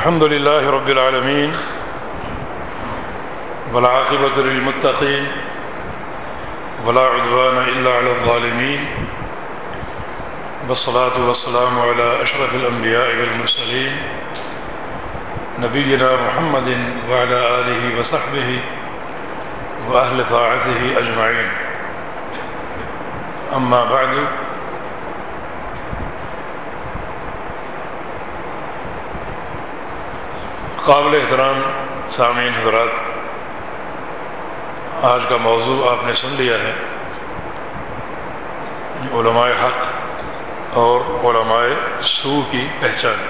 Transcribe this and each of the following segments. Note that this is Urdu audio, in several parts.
الحمد لله رب العالمين والعاقبة للمتقين ولا عدوان إلا على الظالمين والصلاة والسلام على أشرف الأنبياء والمرسلين نبينا محمد وعلى آله وصحبه وأهل طاعته أجمعين. أما بعد قابل احترام سامعین حضرات، آج کا موضوع آپ نے سن لیا ہے۔ علماء حق اور علماء سو کی پہچان۔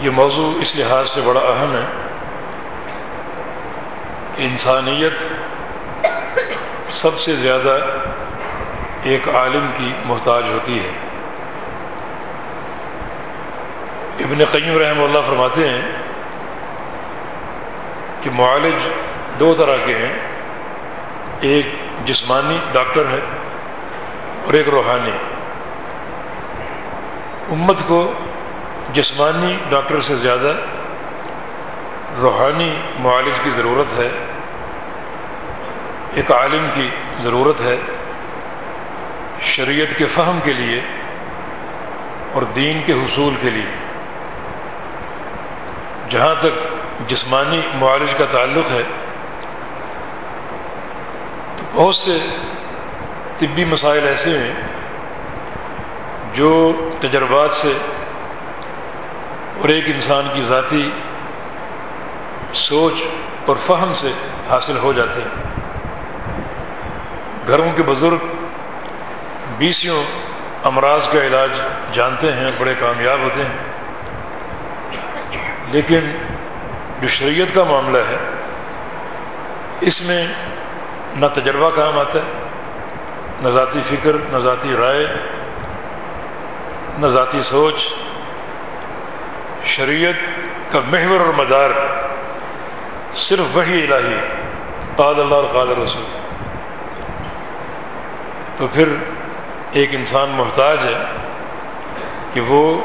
یہ موضوع اس لحاظ سے بڑا اہم ہے کہ انسانیت سب سے زیادہ ایک عالم کی محتاج ہوتی ہے۔ ابن قیم رحمہ اللہ فرماتے ہیں کہ معالج دو طرح کے ہیں، ایک جسمانی ڈاکٹر ہے اور ایک روحانی۔ امت کو جسمانی ڈاکٹر سے زیادہ روحانی معالج کی ضرورت ہے، ایک عالم کی ضرورت ہے، شریعت کے فہم کے لیے اور دین کے حصول کے لیے۔ جہاں تک جسمانی معالج کا تعلق ہے، تو بہت سے طبی مسائل ایسے ہیں جو تجربات سے اور ایک انسان کی ذاتی سوچ اور فہم سے حاصل ہو جاتے ہیں۔ گھروں کے بزرگ بیسیوں امراض کا علاج جانتے ہیں، بڑے کامیاب ہوتے ہیں۔ لیکن جو شریعت کا معاملہ ہے، اس میں نہ تجربہ کام آتا ہے، نہ ذاتی فکر، نہ ذاتی رائے، نہ ذاتی سوچ۔ شریعت کا محور اور مدار صرف وہی الہی قاد اللہ اور قاد رسول۔ تو پھر ایک انسان محتاج ہے کہ وہ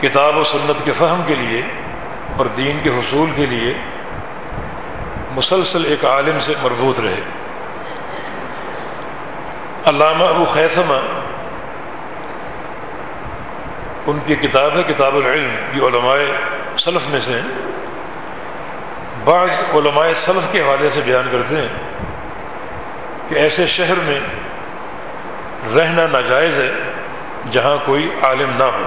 کتاب و سنت کے فہم کے لیے اور دین کے حصول کے لیے مسلسل ایک عالم سے مربوط رہے۔ علامہ ابو خیثمہ ان کی کتاب ہے کتاب العلم، یہ علماء سلف میں سے ہیں۔ بعض علماء سلف کے حوالے سے بیان کرتے ہیں کہ ایسے شہر میں رہنا ناجائز ہے جہاں کوئی عالم نہ ہو۔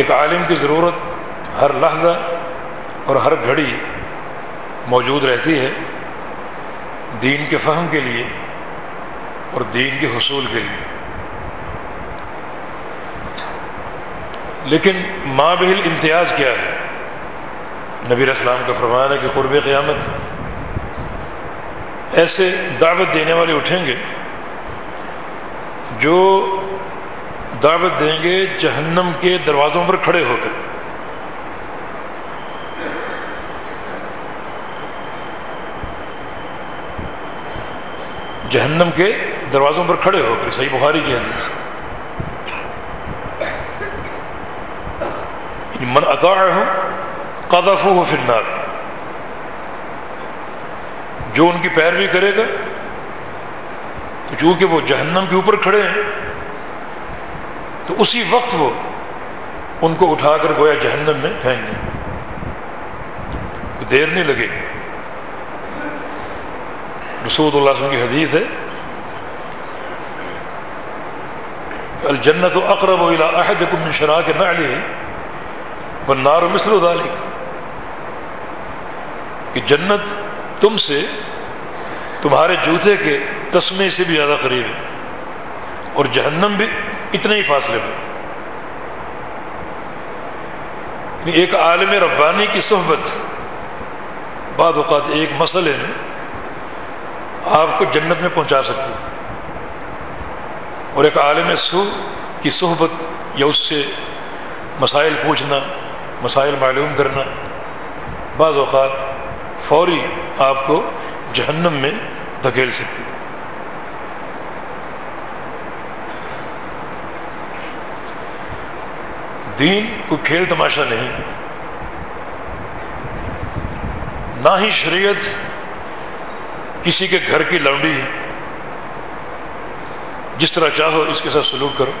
ایک عالم کی ضرورت ہر لحظہ اور ہر گھڑی موجود رہتی ہے دین کے فہم کے لیے اور دین کے حصول کے لیے۔ لیکن ماں بہل امتیاز کیا ہے؟ نبی اسلام کا فرمان ہے کہ قرب قیامت ایسے دعوت دینے والے اٹھیں گے جو دعوت دیں گے، جہنم کے دروازوں پر کھڑے ہو کر۔ جہنم کے دروازوں پر کھڑے ہو کر، صحیح بخاری کی حدیث۔ یعنی من اطاع ہوں قدف ہو فرنار جو ان کی پیروی کرے گا، تو چونکہ وہ جہنم کے اوپر کھڑے ہیں تو اسی وقت وہ ان کو اٹھا کر گویا جہنم میں پھینک دیں۔ دیر نہیں لگے۔ رسول اللہ وسلم کی حدیث ہے الجنت و اقرب و عہد کم شراء کے نہ نار مثل ذالک کہ جنت تم سے تمہارے جوتے کے تسمے سے بھی زیادہ قریب ہے اور جہنم بھی اتنے ہی فاصلے پر یعنی ایک عالم ربانی کی صحبت بعد اوقات ایک مسئلے میں آپ کو جنت میں پہنچا سکتی اور ایک عالم سو کی صحبت یا اس سے مسائل پوچھنا، مسائل معلوم کرنا، بعض اوقات فوری آپ کو جہنم میں دھکیل سکتی دین کوئی کھیل تماشا نہیں۔ نہ ہی شریعت کسی کے گھر کی لونڈی جس طرح چاہو اس کے ساتھ سلوک کرو۔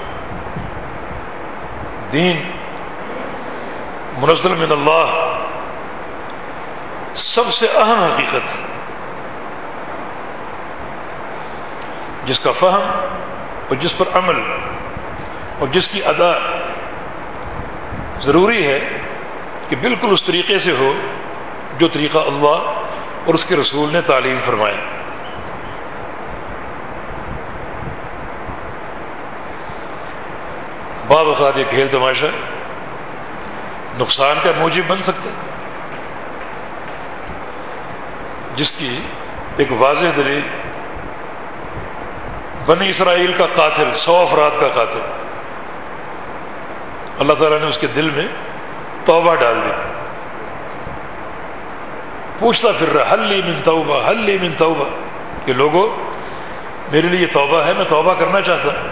دین منزل من اللہ سب سے اہم حقیقت جس کا فہم اور جس پر عمل اور جس کی ادا ضروری ہے کہ بالکل اس طریقے سے ہو جو طریقہ اللہ اور اس کے رسول نے تعلیم فرمایا۔ بعض اوقات یہ کھیل تماشا نقصان کا موجب بن سکتا جس کی ایک واضح دلیل بنی اسرائیل کا قاتل، سو افراد کا قاتل۔ اللہ تعالیٰ نے اس کے دل میں توبہ ڈال دی۔ پوچھتا پھر رہا حلی من توبہ حلی من توبہ۔ کہ لوگوں میرے لیے توبہ ہے، میں توبہ کرنا چاہتا۔ ہوں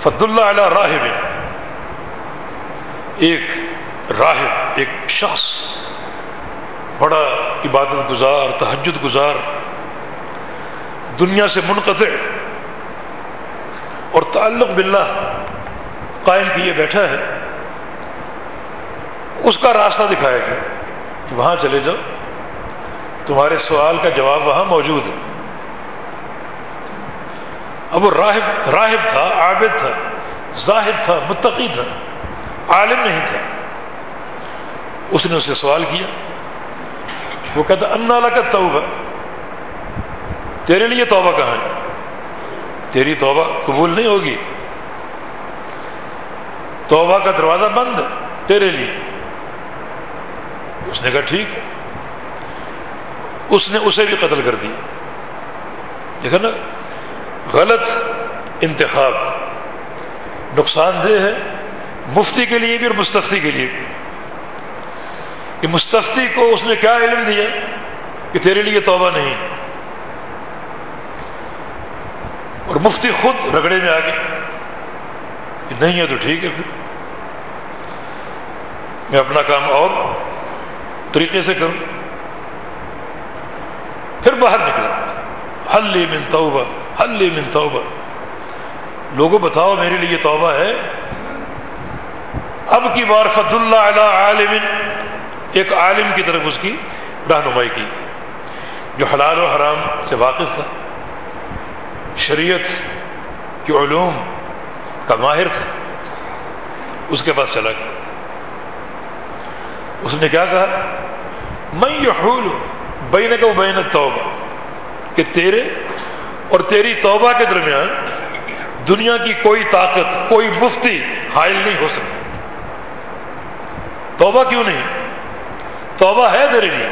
فد اللہ علیہ راہب ایک راہب، ایک شخص، بڑا عبادت گزار، تہجد گزار، دنیا سے منقطع اور تعلق باللہ۔ قائم کیے بیٹھا ہے، اس کا راستہ دکھایا گیا۔ کہ وہاں چلے جاؤ۔ تمہارے سوال کا جواب وہاں موجود ہے۔ اب وہ راہب راہب تھا، عابد تھا، زاہد تھا، متقی تھا، عالم نہیں تھا۔ اس نے اسے سوال کیا۔ وہ کہتا، انا کا توبہ تیرے لیے توبہ کہاں ہے؟ تیری توبہ قبول نہیں ہوگی۔ توبہ کا دروازہ بند ہے تیرے لیے۔ اس نے کہا ٹھیک ہے۔ اس نے اسے بھی قتل کر دیا۔ دیکھا نا، غلط انتخاب۔ نقصان دہ ہے مفتی کے لیے بھی اور مستفتی کے لیے بھی۔ کہ مستفتی کو اس نے کیا علم دیا؟ کہ تیرے لیے توبہ نہیں۔ اور مفتی خود رگڑے میں آ گئے کہ نہیں ہے تو ٹھیک ہے پھر۔ میں اپنا کام اور طریقے سے کروں۔ پھر باہر نکلا۔ حل من توبہ حل من توبہ۔ لوگوں بتاؤ میرے لیے توبہ ہے۔ اب کی بار فد اللہ علی عالم ایک عالم کی طرف اس کی رہنمائی کی۔ جو حلال و حرام سے واقف تھا۔ شریعت کی علوم کا ماہر تھا۔ اس کے پاس چلا گیا۔ اس نے کیا کہا؟ میں یہ بین کا بین توبہ کہ تیرے اور تیری توبہ کے درمیان دنیا کی کوئی طاقت، کوئی مفتی حائل نہیں ہو سکتی۔ توبہ کیوں نہیں؟ توبہ ہے تیرے لیے۔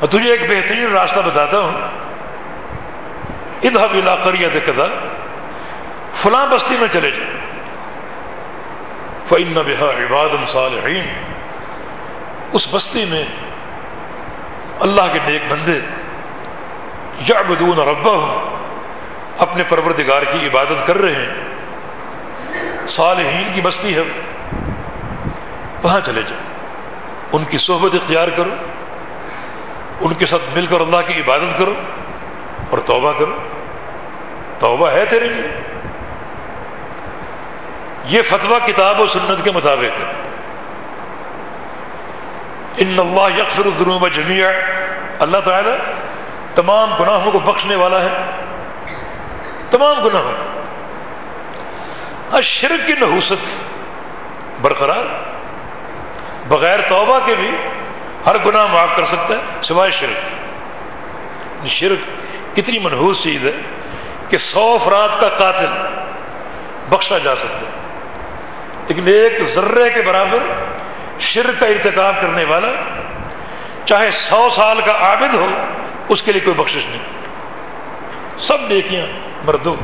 اور تجھے ایک بہترین راستہ بتاتا ہوں۔ ادھا بلا کریت کدا فلاں بستی میں چلے جائیں فعن بحا عباد صالحین اس بستی میں اللہ کے نیک بندے یا بدون ربا اپنے پروردگار کی عبادت کر رہے ہیں۔ صالحین کی بستی ہے۔ وہاں چلے جائیں ان کی صحبت اختیار کرو۔ ان کے ساتھ مل کر اللہ کی عبادت کرو اور توبہ کرو۔ توبہ ہے تیرے لیے۔ یہ فتویٰ کتاب و سنت کے مطابق ہے۔ ان اللہ یکسر الدنوب جمیع اللہ تعالی تمام گناہوں کو بخشنے والا ہے۔ تمام گناہوں۔ ہاں شرک کی نحوست برقرار، بغیر توبہ کے بھی ہر گناہ معاف کر سکتا ہے، سوائے شرک۔ شرک کتنی منحوس چیز ہے کہ سو افراد کا قاتل بخشا جا سکتا ہے۔ لیکن ایک ذرے کے برابر شرک کا ارتکاب کرنے والا چاہے سو سال کا عابد ہو، اس کے لیے کوئی بخشش نہیں۔ سب نیکیاں مردود،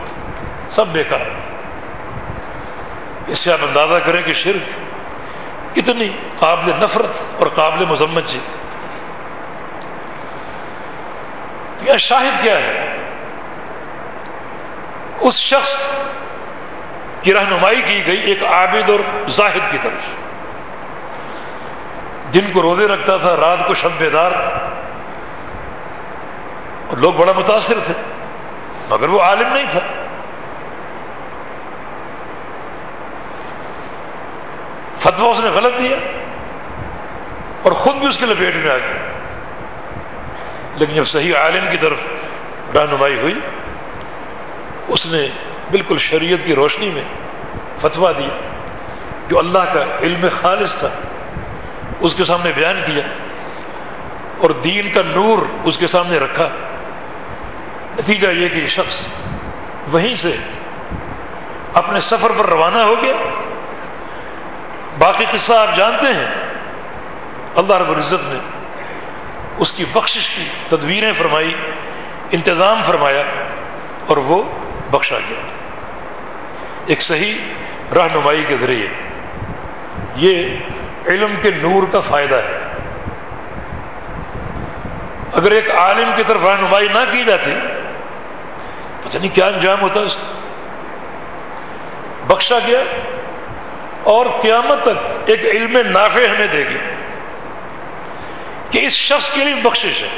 سب بیکار۔ اس سے آپ اندازہ کریں کہ شرک کتنی قابل نفرت اور قابل مذمت جی۔ چیز یہ شاہد کیا ہے؟ اس شخص کی رہنمائی کی گئی ایک عابد اور زاہد کی طرف دن کو روزے رکھتا تھا، رات کو شب بیدار۔ اور لوگ بڑا متاثر تھے، مگر وہ عالم نہیں تھا۔ فتوا اس نے غلط دیا اور خود بھی اس کے لپیٹ میں آ گیا۔ لیکن جب صحیح عالم کی طرف رہنمائی ہوئی، اس نے بالکل شریعت کی روشنی میں فتوا دیا جو اللہ کا علم خالص تھا، اس کے سامنے بیان کیا اور دین کا نور اس کے سامنے رکھا۔ نتیجہ یہ کہ شخص وہیں سے اپنے سفر پر روانہ ہو گیا۔ باقی قصہ آپ جانتے ہیں۔ اللہ رب العزت نے اس کی بخشش کی تدبیریں فرمائی، انتظام فرمایا اور وہ بخشا گیا۔ ایک صحیح رہنمائی کے ذریعے۔ یہ علم کے نور کا فائدہ ہے۔ اگر ایک عالم کی طرف رہنمائی نہ کی جاتی، پتہ نہیں کیا انجام ہوتا اس بخشا گیا اور قیامت تک ایک علم نافع ہمیں دے گی کہ اس شخص کے لیے بخشش ہے۔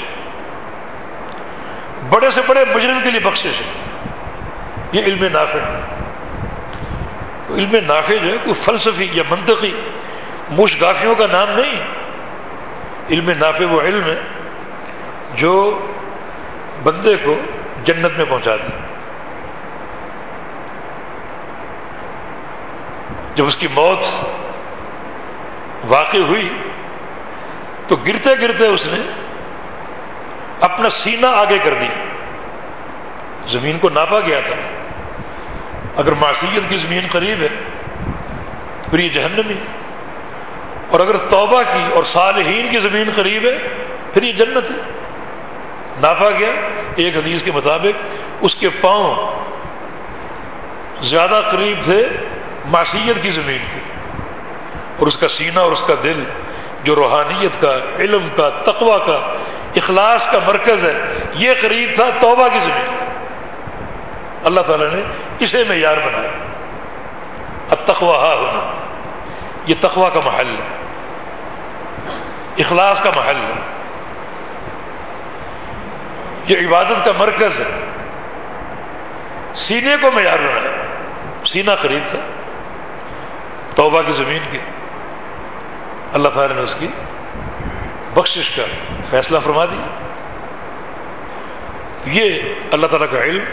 بڑے سے بڑے مجرم کے لیے بخشش ہے۔ یہ علم نافع علم نافع جو ہے، کوئی فلسفی یا منطقی مشگافیوں کا نام نہیں علم نافع وہ علم ہے جو بندے کو جنت میں پہنچا دے۔ جب اس کی موت واقع ہوئی، تو گرتے گرتے اس نے اپنا سینہ آگے کر دی زمین کو ناپا گیا تھا۔ اگر معصیت کی زمین قریب ہے، پھر یہ جہنمی اور اگر توبہ کی اور صالحین کی زمین قریب ہے، پھر یہ جنت ہے۔ ناپا گیا ایک حدیث کے مطابق اس کے پاؤں زیادہ قریب تھے معصیت کی زمین کے۔ اور اس کا سینہ اور اس کا دل جو روحانیت کا، علم کا، تقوی کا، اخلاص کا مرکز ہے، یہ قریب تھا توبہ کی زمین۔ اللہ تعالیٰ نے اسے معیار بنایا۔ اتخوا ہونا یہ تقوا کا محل ہے۔ اخلاص کا محل ہے۔ یہ عبادت کا مرکز ہے۔ سینے کو معیار بنایا۔ سینہ قریب تھا، توبہ کی زمین کی۔ اللہ تعالیٰ نے اس کی بخشش کا فیصلہ فرما دیا۔ یہ اللہ تعالیٰ کا علم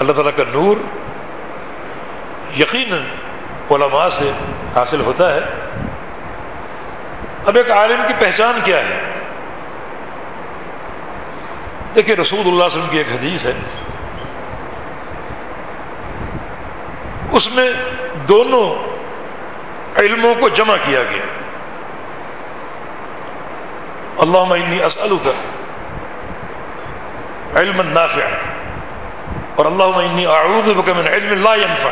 اللہ تعالیٰ کا نور یقیناً علماء سے حاصل ہوتا ہے۔ اب ایک عالم کی پہچان کیا ہے؟ دیکھیے رسول اللہ علیہ وسلم کی ایک حدیث ہے۔ اس میں دونوں علموں کو جمع کیا گیا۔ اللہ انی اسلو علم نافع اور اللہ انی اعوذ بک من علم لا ينفع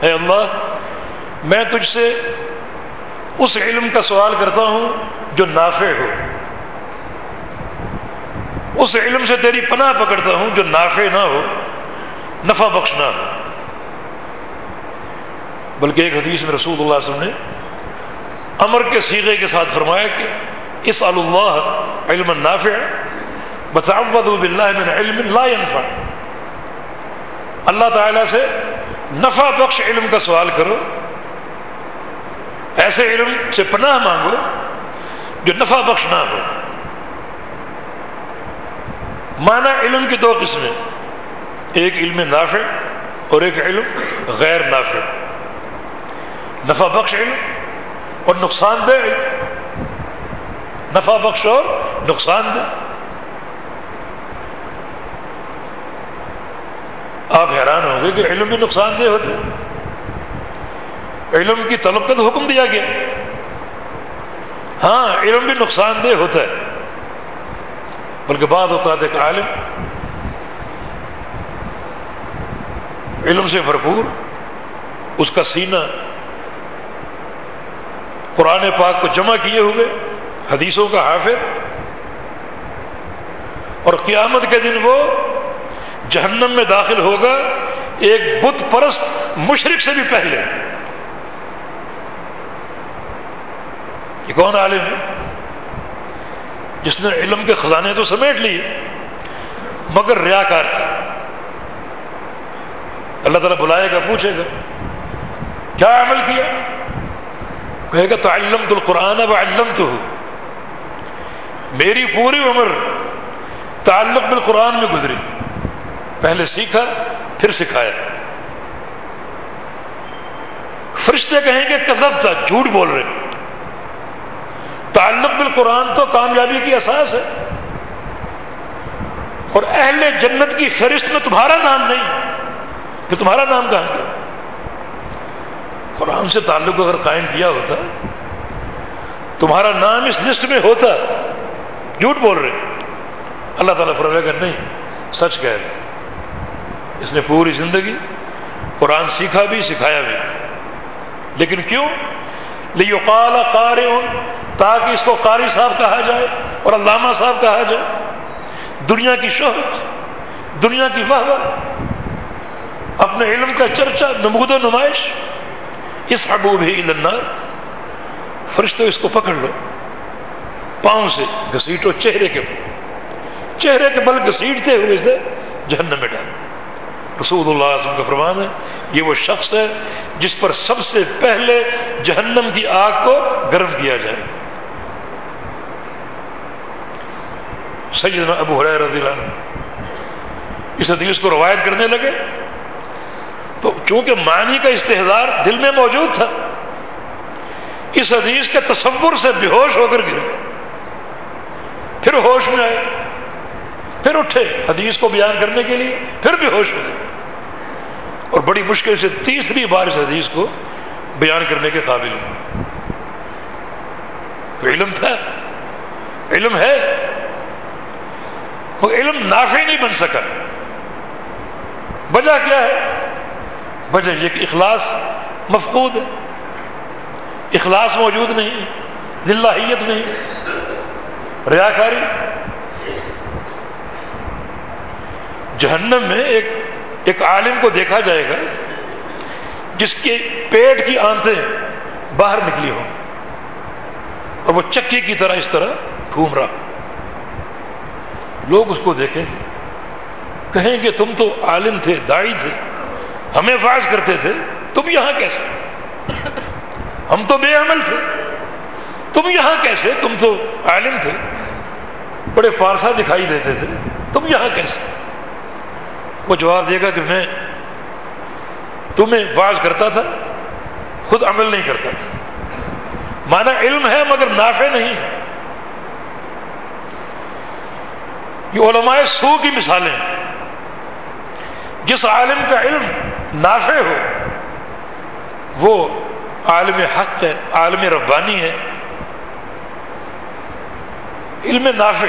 اے اللہ، میں تجھ سے اس علم کا سوال کرتا ہوں جو نافع ہو۔ اس علم سے تیری پناہ پکڑتا ہوں جو نافع نہ ہو، نفع بخش نہ ہو۔ بلکہ ایک حدیث میں رسول اللہ علیہ وسلم نے امر کے سیغے کے ساتھ فرمایا کہ اس اللہ علم نافع باللہ من علم لا ينفع. اللہ تعالی سے نفع بخش علم کا سوال کرو. ایسے علم سے پناہ مانگو جو نفع بخش نہ ہو. مانا علم کی دو قسمیں، ایک علم نافع اور ایک علم غیر نافع. نفع بخش علم اور نقصان دہ علم. نفع بخش اور نقصان دہ. آپ حیران ہوں گے کہ علم بھی نقصان دہ ہوتے علم کی طلب کا تو حکم دیا گیا۔ ہاں علم بھی نقصان دہ ہوتا ہے۔ بلکہ بعض اوقات ایک عالم علم سے بھرپور اس کا سینہ قرآن پاک کو جمع کیے ہوئے، حدیثوں کا حافظ، اور قیامت کے دن وہ جہنم میں داخل ہوگا، ایک بت پرست مشرق سے بھی پہلے۔ یہ کون عالم ہے؟ جس نے علم کے خزانے تو سمیٹ لیے، مگر ریاکار تھا اللہ تعالیٰ بلائے گا، پوچھے گا، کیا عمل کیا؟ کہے گا تو علم تو القرآن اب علم تو ہو میری پوری عمر تعلق بالقرآن میں گزری۔ پہلے سیکھا، پھر سکھایا۔ فرشتے کہیں گے کذب تھا، جھوٹ بول رہے۔ تعلق بالقرآن تو کامیابی کی اساس ہے۔ اور اہل جنت کی فہرست میں تمہارا نام نہیں پھر تمہارا نام کہاں گیا؟ قرآن سے تعلق اگر قائم کیا ہوتا، تمہارا نام اس لسٹ میں ہوتا، جھوٹ بول رہے۔ اللہ تعالیٰ فرمائے گا، نہیں، سچ کہہ رہے۔ اس نے پوری زندگی قرآن سیکھا بھی، سکھایا بھی۔ لیکن کیوں؟ لیو کالا قار تاکہ اس کو قاری صاحب کہا جائے اور علامہ صاحب کہا جائے۔ دنیا کی شہرت، دنیا کی واہ اپنے علم کا چرچا، نمود و نمائش اس حبوب ہی النار۔ فرشتوں اس کو پکڑ لو۔ پاؤں سے گھسیٹو، چہرے کے بل۔ چہرے کے بل گھسیٹتے ہوئے سے جہنم میں ڈال۔ رسول اللہ علیہ وسلم کا فرمان ہے، یہ وہ شخص ہے جس پر سب سے پہلے جہنم کی آگ کو گرم کیا جائے۔ سیدنا ابو حریر رضی اللہ عنہ اس حدیث کو روایت کرنے لگے۔ تو چونکہ معنی کا استحدار دل میں موجود تھا، اس حدیث کے تصور سے بے ہوش ہو کر گرے پھر ہوش میں آئے۔ پھر اٹھے حدیث کو بیان کرنے کے لیے، پھر بھی ہوش ہو گئے اور بڑی مشکل سے تیسری بار اس حدیث کو بیان کرنے کے قابل ہوں۔ تو علم تھا، علم ہے، وہ علم نافع نہیں بن سکا۔ وجہ کیا ہے؟ وجہ یہ کہ اخلاص مفقود ہے۔ اخلاص موجود نہیں دلہیت نہیں۔ ریاکاری جہنم میں ایک ایک عالم کو دیکھا جائے گا جس کے پیٹ کی آنتیں باہر نکلی ہوں اور وہ چکی کی طرح اس طرح گھوم رہا لوگ اس کو دیکھیں، کہیں گے تم تو عالم تھے داڑھی تھے، ہمیں واز کرتے تھے، تم یہاں کیسے؟ ہم تو بے عمل تھے، تم یہاں کیسے؟ تم تو عالم تھے، بڑے پارسا دکھائی دیتے تھے، تم یہاں کیسے؟ وہ جواب دے گا کہ میں تمہیں واز کرتا تھا، خود عمل نہیں کرتا تھا۔ مانا علم ہے مگر نافع نہیں ہے۔ یہ علماء سو کی مثالیں جس عالم کا علم نافع ہو، وہ عالم حق ہے، عالم ربانی ہے۔ علم نافع۔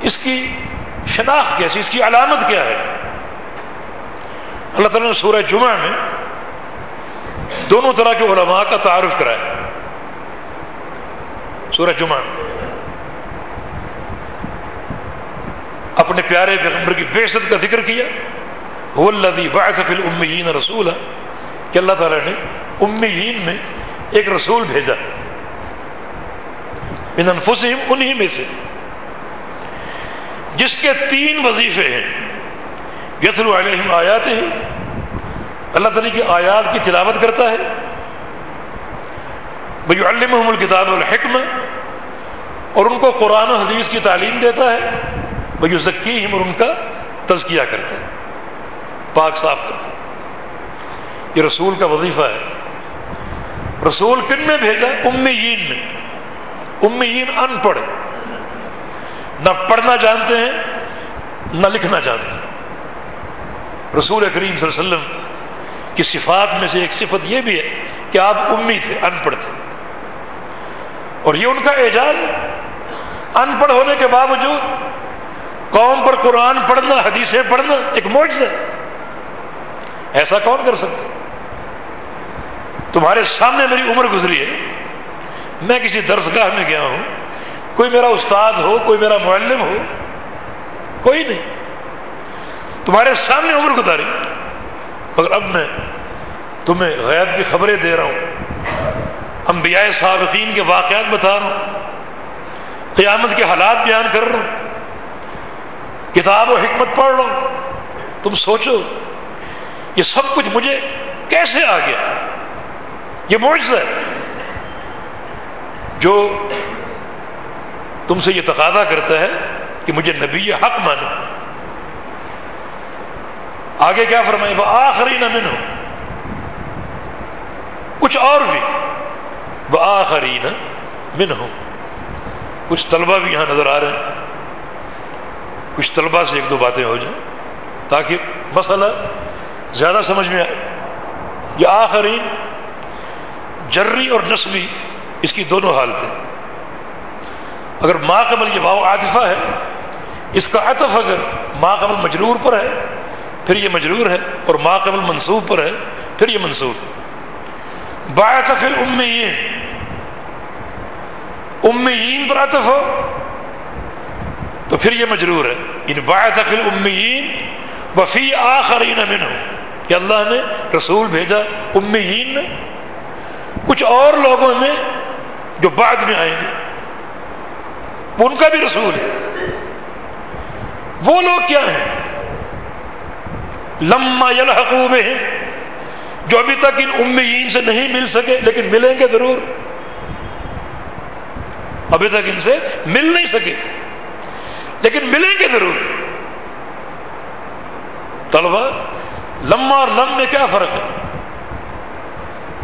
اس کی شناخت کیسی، اس کی علامت کیا ہے؟ اللہ تعالیٰ نے سورہ جمعہ میں دونوں طرح کے علماء کا تعارف کرایا سورہ جمعہ اپنے پیارے پیغمبر کی بےشت کا ذکر کیا۔ وہ اللہ فی الامیین رسول کہ اللہ تعالیٰ نے امیین میں ایک رسول بھیجا۔ من انفسہم، انہی میں سے۔ جس کے تین وظیفے ہیں۔ یسلو علیہم آیات ہیں اللہ تعالیٰ کی آیات کی تلاوت کرتا ہے۔ بھائی الم الکتاب الحکم اور ان کو قرآن و حدیث کی تعلیم دیتا ہے۔ بھائی ذکی اور ان کا تزکیہ کرتا ہے۔ پاک صاف کرتا ہے۔ یہ رسول کا وظیفہ ہے۔ رسول کن میں بھیجا؟ امیین میں۔ امیین ان پڑھ۔ نہ پڑھنا جانتے ہیں، نہ لکھنا جانتے ہیں۔ رسول کریم صلی اللہ علیہ وسلم کی صفات میں سے ایک صفت یہ بھی ہے کہ آپ امی تھے، ان پڑھ تھے۔ اور یہ ان کا اعجاز ہے۔ ان پڑھ ہونے کے باوجود قوم پر قرآن پڑھنا، حدیثیں پڑھنا ایک موج ہے۔ ایسا کون کر سکتا تمہارے سامنے میری عمر گزری ہے، میں کسی درس گاہ میں گیا ہوں۔ کوئی میرا استاد ہو، کوئی میرا معلم ہو، کوئی نہیں۔ تمہارے سامنے عمر گزاری، مگر اب میں تمہیں غیب کی خبریں دے رہا ہوں۔ انبیاء سابقین کے واقعات بتا رہا ہوں۔ قیامت کے حالات بیان کر رہا ہوں۔ کتاب و حکمت پڑھ رہا ہوں۔ تم سوچو، یہ سب کچھ مجھے کیسے آ گیا؟ یہ معجزہ ہے۔ جو تم سے یہ تقاضا کرتا ہے کہ مجھے نبی حق مانو۔ آگے کیا فرمائے؟ وہ آخری نہ من ہو کچھ اور بھی۔ وہ آخری نہ من ہو کچھ طلبہ بھی یہاں نظر آ رہے ہیں۔ کچھ طلبہ سے ایک دو باتیں ہو جائیں۔ تاکہ مسئلہ زیادہ سمجھ میں آئے۔ یہ آخری جری اور نسبی اس کی دونوں حالتیں۔ اگر ما قبل یہ واؤ عاطفہ ہے، اس کا عطف اگر ما قبل مجرور پر ہے، پھر یہ مجرور ہے، اور ما قبل منصوب پر ہے، پھر یہ منصوب باعث امیین امیین پر عطف ہو، تو پھر یہ مجرور ہے۔ یعنی ان باعث امیین وفی آخرین منہ کہ اللہ نے رسول بھیجا امیین میں۔ کچھ اور لوگوں میں جو بعد میں آئیں گے۔ وہ ان کا بھی رسول ہے۔ وہ لوگ کیا ہیں؟ لما یلحقو میں ہیں جو ابھی تک ان امیین سے نہیں مل سکے، لیکن ملیں گے ضرور۔ ابھی تک ان سے مل نہیں سکے، لیکن ملیں گے ضرور۔ طلبا لما اور لم میں کیا فرق ہے؟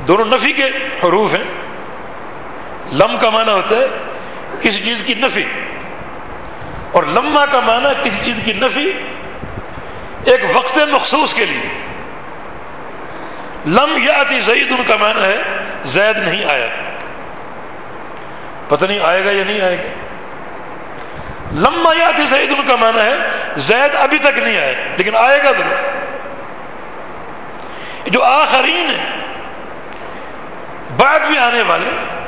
دونوں نفی کے حروف ہیں۔ لم کا معنی ہوتا ہے کسی چیز کی نفی۔ اور لما کا معنی کسی چیز کی نفی ایک وقت مخصوص کے لیے۔ لم یا زید ان کا معنی ہے زید نہیں آیا۔ پتہ نہیں آئے گا یا نہیں آئے گا۔ لما یا زید ان کا معنی ہے زید ابھی تک نہیں آئے لیکن آئے گا ضرور۔ جو آخرین ہے بعد میں آنے والے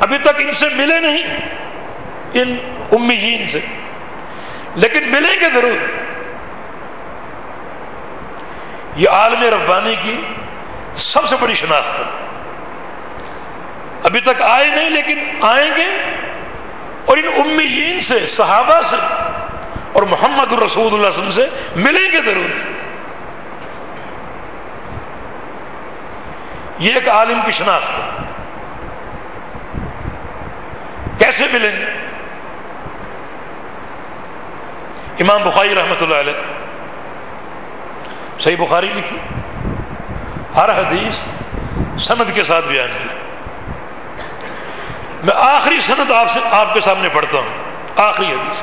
ابھی تک ان سے ملے نہیں، ان امیین سے۔ لیکن ملیں گے ضرور۔ یہ عالم ربانی کی سب سے بڑی شناخت ہے۔ ابھی تک آئے نہیں، لیکن آئیں گے۔ اور ان امیین سے، صحابہ سے اور محمد الرسول اللہ وسلم سے ملیں گے ضرور۔ یہ ایک عالم کی شناخت ہے۔ کیسے ملیں؟ گے امام بخاری رحمۃ اللہ علیہ، صحیح بخاری لکھی، ہر حدیث سند کے ساتھ بیان کی۔ میں آخری سند آپ سے، آپ کے سامنے پڑھتا ہوں، آخری حدیث۔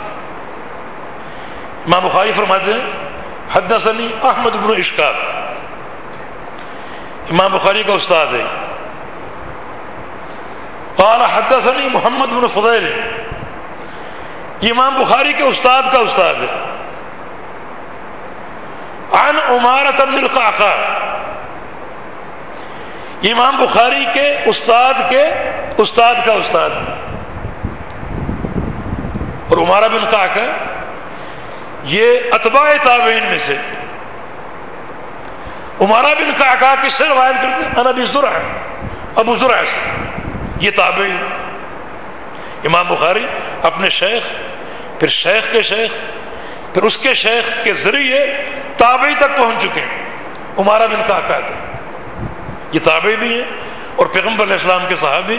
امام بخاری فرماتے ہیں، حدثنی احمد بن اشکاب امام بخاری کا استاد ہے۔ قال حدثني محمد بن فضیل امام بخاری کے استاد کا استاد ہے. عن عمارت بن القعقاع. امام بخاری کے استاد کے استاد کا استاد اور عمارہ بن قعقاع یہ اتباع تابعین میں سے. عمارہ بن قعقاع کس سے روایت کرتے ہیں؟ انا ابی زرع، ابو زرع سے. یہ تابعی امام بخاری اپنے شیخ، پھر شیخ کے شیخ، پھر اس کے شیخ کے ذریعے تابعی تک پہنچ چکے عمارہ بن کا یہ تابعی بھی ہیں اور پیغمبر علیہ السلام کے صحابی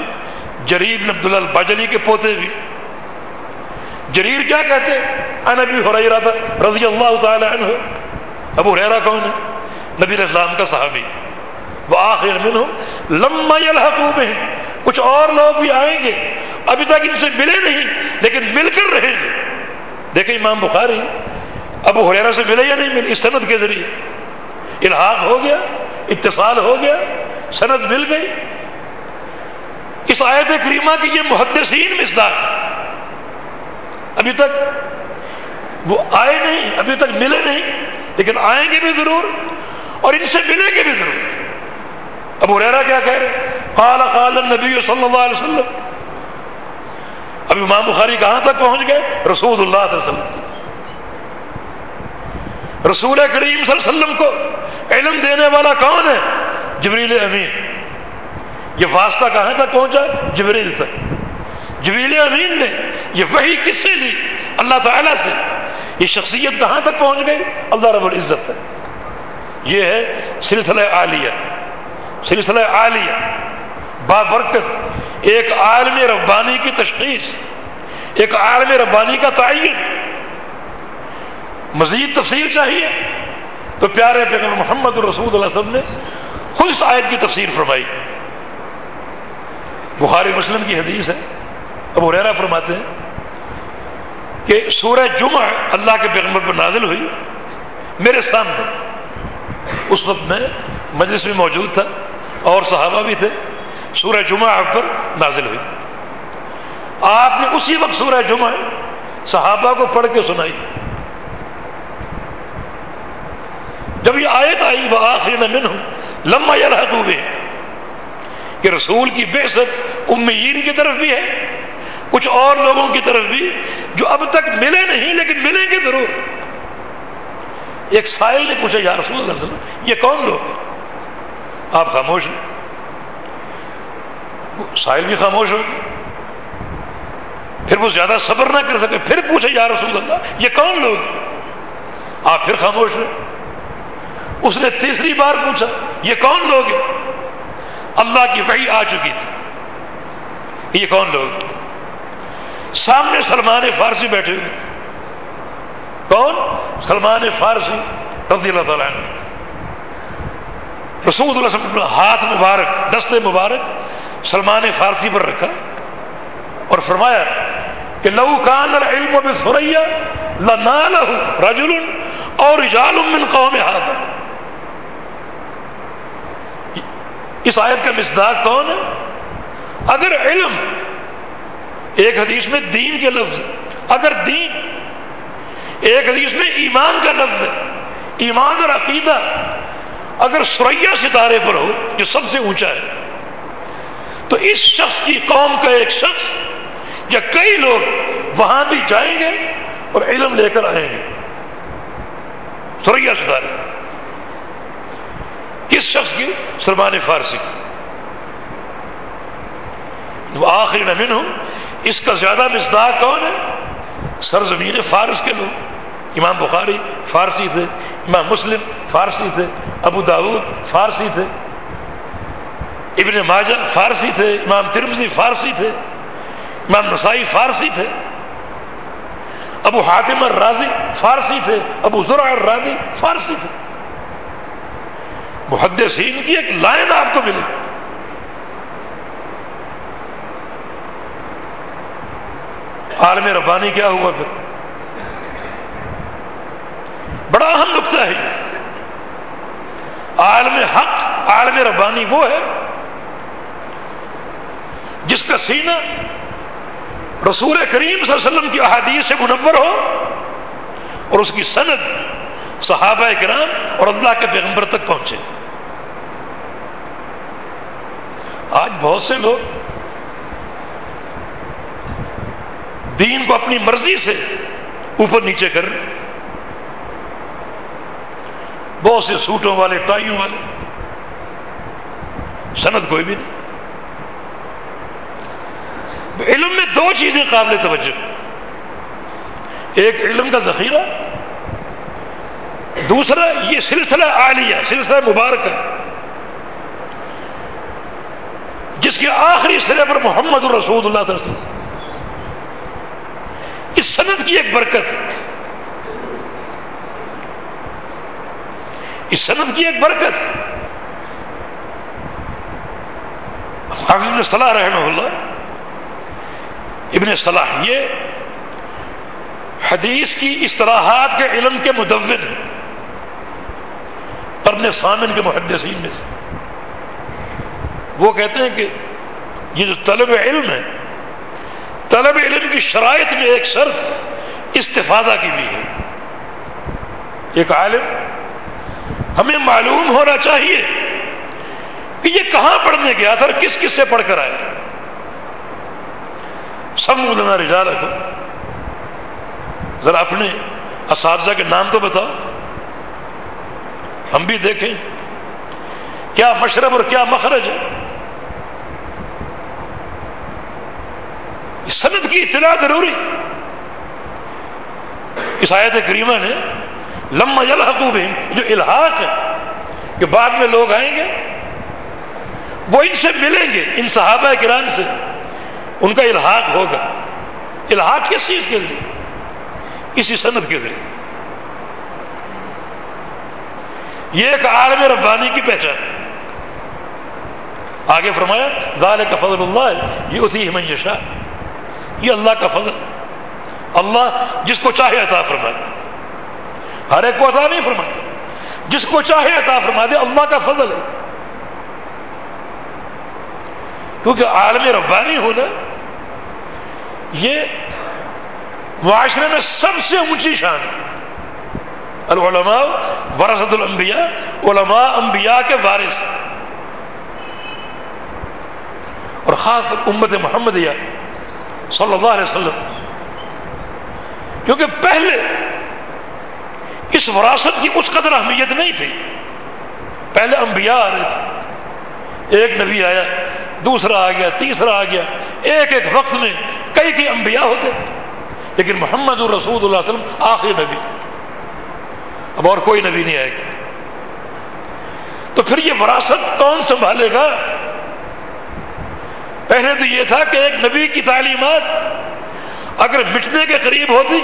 جریر عبد الباجلی کے پوتے بھی۔ جریر کیا کہتے نبی ہو رہا تھا رضی اللہ تعالی عنہ۔ ابو ریرا کون ہے؟ نبی علیہ السلام کا صحابی۔ وہ آخر ہو لما میں کچھ اور لوگ بھی آئیں گے. ابھی تک ان سے ملے نہیں، لیکن مل کر رہیں گے. دیکھیں امام بخاری، ابو حریرا سے ملے یا نہیں ملے؟ اس صنعت کے ذریعے. الحاق ہو گیا، اتصال ہو گیا صنعت مل گئی. اس آیت کریمہ کی یہ محدثین مصداق ابھی تک وہ آئے نہیں، ابھی تک ملے نہیں، لیکن آئیں گے بھی ضرور اور ان سے ملیں گے بھی ضرور. ابو ریرا کیا کہہ رہے قال قال النبی صلی اللہ علیہ وسلم۔ اب امام بخاری کہاں تک پہنچ گئے؟ رسول اللہ علیہ وسلم۔ رسول کریم صلی اللہ علیہ وسلم کو علم دینے والا کون ہے؟ جبریل امین۔ یہ واسطہ کہاں تک پہنچا؟ جبریل تک۔ جبریل امین نے یہ وہی کس سے لی؟ اللہ تعالیٰ سے۔ یہ شخصیت کہاں تک پہنچ گئی؟ اللہ رب العزت تک۔ یہ ہے سلسلہ عالیہ۔ سلسلہ عالیہ بابرکت ایک عالم ربانی کی تشخیص، ایک عالم ربانی کا تعین۔ مزید تفصیل چاہیے؟ تو پیارے پیغمبر محمد الرسول اللہ علیہ وسلم نے خود اس آیت کی تفسیر فرمائی۔ بخاری مسلم کی حدیث ہے۔ اب ریرا فرماتے ہیں کہ سورہ جمعہ اللہ کے پیغمبر پر نازل ہوئی، میرے سامنے، اس وقت میں مجلس میں موجود تھا۔ اور صحابہ بھی تھے۔ سورہ جمعہ پر نازل ہوئی۔ آپ نے اسی وقت سورہ جمعہ صحابہ کو پڑھ کے سنائی۔ جب یہ آیت آئی وہ آخری نمن ہوں لمبا یا کہ رسول کی بے ست امیین کی طرف بھی ہے، کچھ اور لوگوں کی طرف بھی، جو اب تک ملے نہیں لیکن ملیں گے ضرور۔ ایک سائل نے پوچھا، یا رسول اللہ علیہ وسلم، یہ کون لوگ آپ خاموش ہیں؟ سائل بھی خاموش ہو گئے پھر وہ زیادہ صبر نہ کر سکے، پھر پوچھے، یا رسول اللہ، یہ کون لوگ آپ پھر خاموش ہیں۔ اس نے تیسری بار پوچھا، یہ کون لوگ ہیں؟ اللہ کی وحی آ چکی تھی۔ یہ کون لوگ سامنے سلمان فارسی بیٹھے ہوئے تھے۔ کون؟ سلمان فارسی رضی اللہ تعالیٰ عنہ۔ رسول اللہ وسلم ہاتھ مبارک دست مبارک سلمان فارسی پر رکھا اور فرمایا کہ لو کان العلم بسریا لنالہ رجل اور رجال من قوم هذا اس آیت کا مصداق کون ہے؟ اگر علم ایک حدیث میں دین کے لفظ اگر دین ایک حدیث میں ایمان کا لفظ ہے، ایمان اور عقیدہ اگر سریا ستارے پر ہو، جو سب سے اونچا ہے، تو اس شخص کی قوم کا ایک شخص یا کئی لوگ وہاں بھی جائیں گے اور علم لے کر آئیں گے۔ سریا ستارے۔ کس شخص کی؟ سلمان فارسی۔ کی آخری نمین ہوں اس کا زیادہ مزداق کون ہے؟ سرزمین فارس کے لوگ۔ امام بخاری فارسی تھے، امام مسلم فارسی تھے، ابو داود فارسی تھے، ابن ماجہ فارسی تھے، امام ترمزی فارسی تھے، امام نسائی فارسی تھے، ابو حاتم الرازی فارسی تھے، ابو ذرا الرازی فارسی تھے۔ محدثین کی ایک لائن آپ کو ملے عالم ربانی کیا ہوا پھر؟ بڑا اہم نقطہ ہے عالم حق، عالم ربانی وہ ہے جس کا سینہ رسول کریم صلی اللہ علیہ وسلم کی احادیث سے منور ہو اور اس کی سند صحابہ کرام اور اللہ کے پیغمبر تک پہنچے۔ آج بہت سے لوگ دین کو اپنی مرضی سے اوپر نیچے کر بہت سے سوٹوں والے، ٹائیوں والے۔ سند کوئی بھی نہیں۔ علم میں دو چیزیں قابل توجہ۔ ایک علم کا ذخیرہ، دوسرا یہ سلسلہ عالیہ، سلسلہ مبارکہ، جس کے آخری سرے پر محمد الرسول اللہ تعالی اس صنعت کی ایک برکت۔ ہے اس صنعت کی ایک برکت ابن صلاح رحمہ اللہ، ابن صلاح، یہ حدیث کی اصطلاحات کے علم کے مدون قرن سامن کے محدثین میں سے۔ وہ کہتے ہیں کہ یہ جو طلب علم ہے، طلب علم کی شرائط میں ایک شرط استفادہ کی بھی ہے۔ ایک عالم ہمیں معلوم ہونا چاہیے کہ یہ کہاں پڑھنے گیا تھا اور کس کس سے پڑھ کر آیا سب مدنا رجا رکھو ذرا اپنے اساتذہ کے نام تو بتاؤ۔ ہم بھی دیکھیں۔ کیا مشرب اور کیا مخرج ہے؟ صنعت کی اطلاع ضروری۔ اس آیت کریمہ نے لما الحقوب جو الحاق ہے کہ بعد میں لوگ آئیں گے، وہ ان سے ملیں گے، ان صحابہ کرام سے، ان کا الحاق ہوگا۔ الحاق کس چیز کے ذریعے؟ کسی صنعت کے ذریعے۔ یہ ایک عالم ربانی کی پہچان آگے فرمایا ظال کا فضل اللہ یہ اسی منشا یہ اللہ کا فضل اللہ جس کو چاہے عطا فرما ہر ایک کو عطا نہیں فرماتا جس کو چاہے عطا فرما دے، اللہ کا فضل ہے۔ کیونکہ عالم ربانی ہونا یہ معاشرے میں سب سے اونچی شان العلماء ورثت الانبیاء، علماء انبیاء کے وارث۔ اور خاص کر امت محمدیہ صلی اللہ علیہ وسلم۔ کیونکہ پہلے اس وراثت کی اس قدر اہمیت نہیں تھی۔ پہلے انبیاء آ رہے تھے۔ ایک نبی آیا، دوسرا آ گیا، تیسرا آ گیا۔ ایک ایک وقت میں کئی کئی انبیاء ہوتے تھے۔ لیکن محمد الرسول اللہ علیہ وسلم آخری نبی۔ اب اور کوئی نبی نہیں آئے گا۔ تو پھر یہ وراثت کون سنبھالے گا؟ پہلے تو یہ تھا کہ ایک نبی کی تعلیمات اگر مٹنے کے قریب ہوتی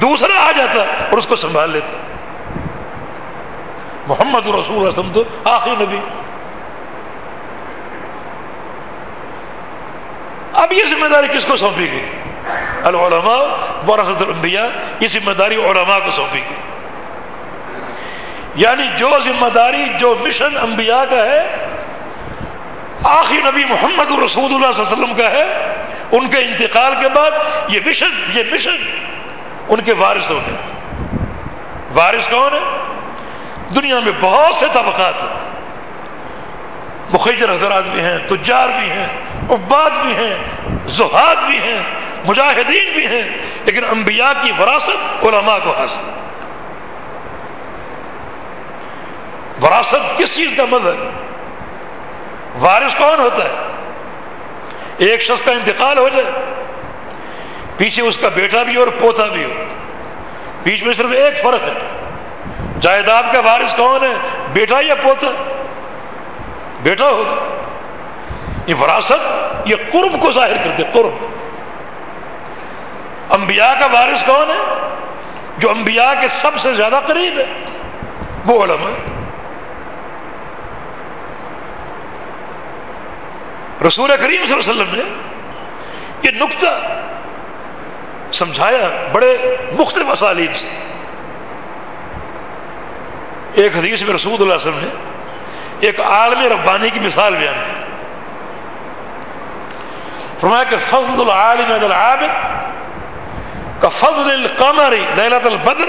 دوسرا آ جاتا اور اس کو سنبھال لیتا۔ محمد رسول وسلم تو آخری نبی۔ اب یہ ذمہ داری کس کو سونپی گئی؟ العلماء ورثت الانبیاء، یہ ذمہ داری علماء کو سونپی گئی۔ یعنی جو ذمہ داری، جو مشن انبیاء کا ہے، آخری نبی محمد الرسول اللہ صلی اللہ علیہ وسلم کا ہے۔ ان کے انتقال کے بعد یہ مشن یہ مشن۔ ان کے وارث ہو گئے وارث کون ہے دنیا میں بہت سے طبقات ہیں۔ مخیجر حضرات بھی ہیں، تجار بھی ہیں، عباد بھی ہیں، زہاد بھی ہیں، مجاہدین بھی ہیں، لیکن انبیاء کی وراثت علماء کو حاصل۔ وراثت کس چیز کا مظہر؟ وارث کون ہوتا ہے؟ ایک شخص کا انتقال ہو جائے۔ پیچھے اس کا بیٹا بھی اور پوتا بھی ہو۔ بیچ میں صرف ایک فرق ہے۔ جائیداد کا وارث کون ہے؟ بیٹا یا پوتا؟ بیٹا ہوگا۔ یہ وراثت، یہ قرب کو ظاہر کرتے قرب۔ انبیاء کا وارث کون ہے؟ جو انبیاء کے سب سے زیادہ قریب ہے۔ وہ علماء۔ رسول کریم صلی اللہ علیہ وسلم نے یہ نقطہ سمجھایا بڑے مختلف اسالیب سے۔ ایک حدیث میں رسول اللہ علیہ وسلم نے ایک عالم ربانی کی مثال بیان کی۔ فرمایا کہ فضل العالم العابد کا فضل القمر لیلت البدر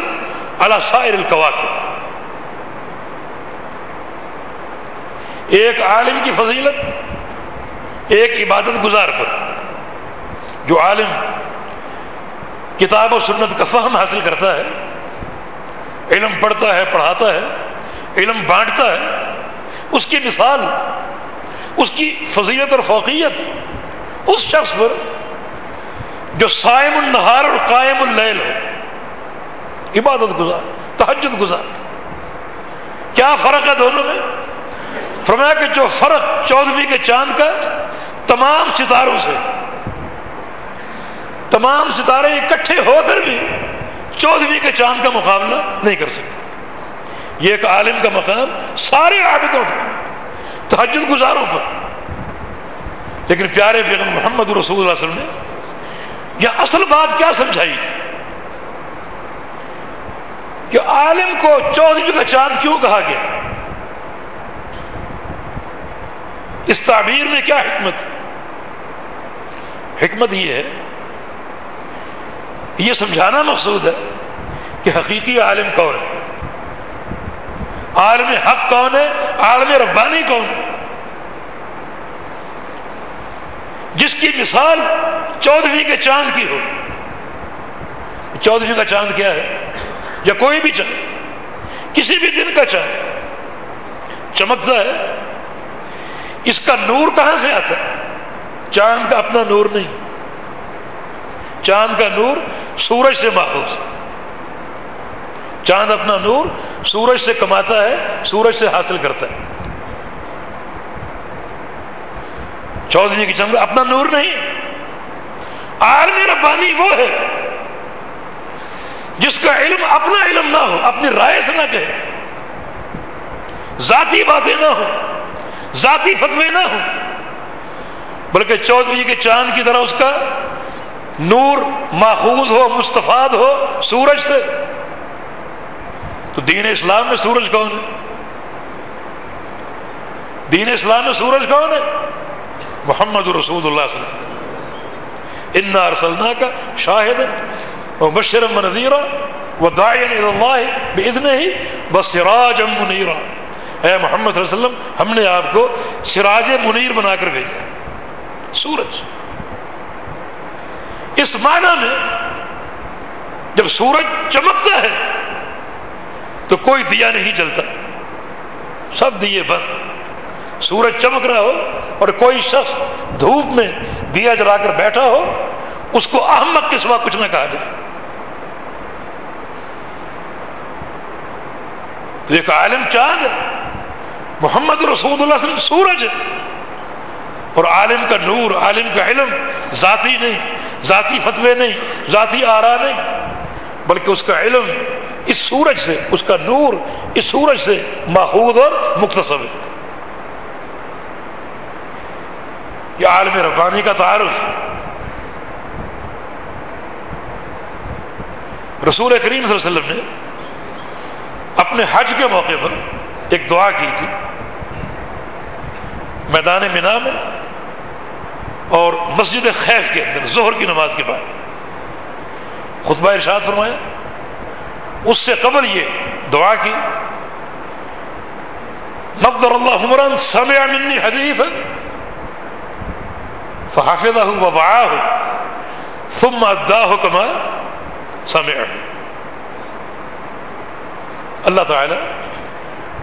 على سائر القواقع ایک عالم کی فضیلت، ایک عبادت گزار پر۔ جو عالم کتاب و سنت کا فہم حاصل کرتا ہے، علم پڑھتا ہے، پڑھاتا ہے، علم بانٹتا ہے، اس کی مثال، اس کی فضیلت اور فوقیت، اس شخص پر جو سائم النہار اور قائم اللیل ہو، عبادت گزار تحجد گزار۔ کیا فرق ہے دونوں میں؟ فرمایا کہ جو فرق چودہویں کے چاند کا تمام ستاروں سے تمام ستارے اکٹھے ہو کر بھی چودہویں کے چاند کا مقابلہ نہیں کر سکتے۔ یہ ایک عالم کا مقام سارے عابدوں پر تحجد گزاروں پر۔ لیکن پیارے بیگم محمد رسول اللہ علیہ وسلم نے، یہ اصل بات کیا سمجھائی؟ کہ عالم کو چودہویں کا چاند کیوں کہا گیا؟ اس تعبیر میں کیا حکمت؟ حکمت یہ ہے یہ سمجھانا مقصود ہے کہ حقیقی عالم کون ہے؟ عالم حق کون ہے؟ عالم ربانی کون ہے؟ جس کی مثال چودہویں کے چاند کی ہو۔ چودہویں کا چاند کیا ہے؟ یا کوئی بھی چاند، کسی بھی دن کا چاند۔ چمکتا ہے، اس کا نور کہاں سے آتا ہے؟ چاند کا اپنا نور نہیں۔ چاند کا نور سورج سے ماخوذ چاند اپنا نور سورج سے کماتا ہے، سورج سے حاصل کرتا ہے۔ چودھری کی چمک اپنا نور نہیں۔ عالم ربانی وہ ہے جس کا علم اپنا علم نہ ہو، اپنی رائے سے نہ کہے۔ ذاتی باتیں نہ ہو ذاتی فتوے نہ ہو بلکہ چودھری کے چاند کی طرح اس کا نور ماخوذ ہو، مستفاد ہو سورج سے۔ تو دین اسلام میں سورج کون ہے؟ دین اسلام میں سورج کون ہے؟ محمد رسول اللہ صلی اللہ علیہ وسلم۔ ان ارسلنا کا شاہد و بشرم نذیرہ و دائن اللہ بزن ہی بس سراج منیرا۔ اے محمد صلی اللہ علیہ وسلم، ہم نے آپ کو سراج منیر بنا کر بھیجا۔ سورج۔ اس معنی میں جب سورج چمکتا ہے تو کوئی دیا نہیں جلتا۔ سب دیے بند۔ سورج چمک رہا ہو اور کوئی شخص دھوپ میں دیا جلا کر بیٹھا ہو، اس کو احمد کے سوا کچھ نہ کہا جائے۔ تو ایک عالم چاند محمد رسول اللہ صلی اللہ علیہ وسلم سورج اور عالم کا نور، عالم کا علم ذاتی نہیں۔ ذاتی فتوے نہیں، ذاتی آرا نہیں، بلکہ اس کا علم اس سورج سے، اس کا نور اس سورج سے ماحود اور مختصر ہے۔ یہ عالم ربانی کا تعارف۔ رسول کریم صلی اللہ علیہ وسلم نے اپنے حج کے موقع پر ایک دعا کی تھی۔ میدان مینا میں اور مسجد خیف کے اندر، ظہر کی نماز کے بعد۔ خطبہ ارشاد فرمایا، اس سے قبل یہ دعا کی نقدر اللہ عمران سمع منی حدیث فحافظہ وبعاہ ثم اداہ کما سمع اللہ تعالی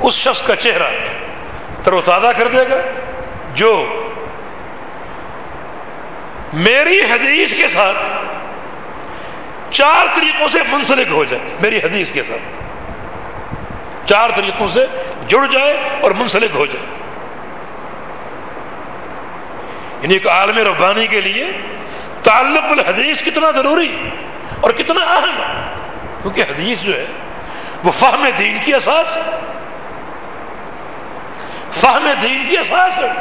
اس شخص کا چہرہ تر و تازہ کر دے گا جو میری حدیث کے ساتھ چار طریقوں سے منسلک ہو جائے، میری حدیث کے ساتھ۔ چار طریقوں سے جڑ جائے اور منسلک ہو جائے۔ یعنی ایک عالم ربانی کے لیے تعلق الحدیث کتنا ضروری اور کتنا اہم ہے، کیونکہ حدیث جو ہے، وہ فہم دین کی اساس ہے۔ فہم دین کی اساس ہے۔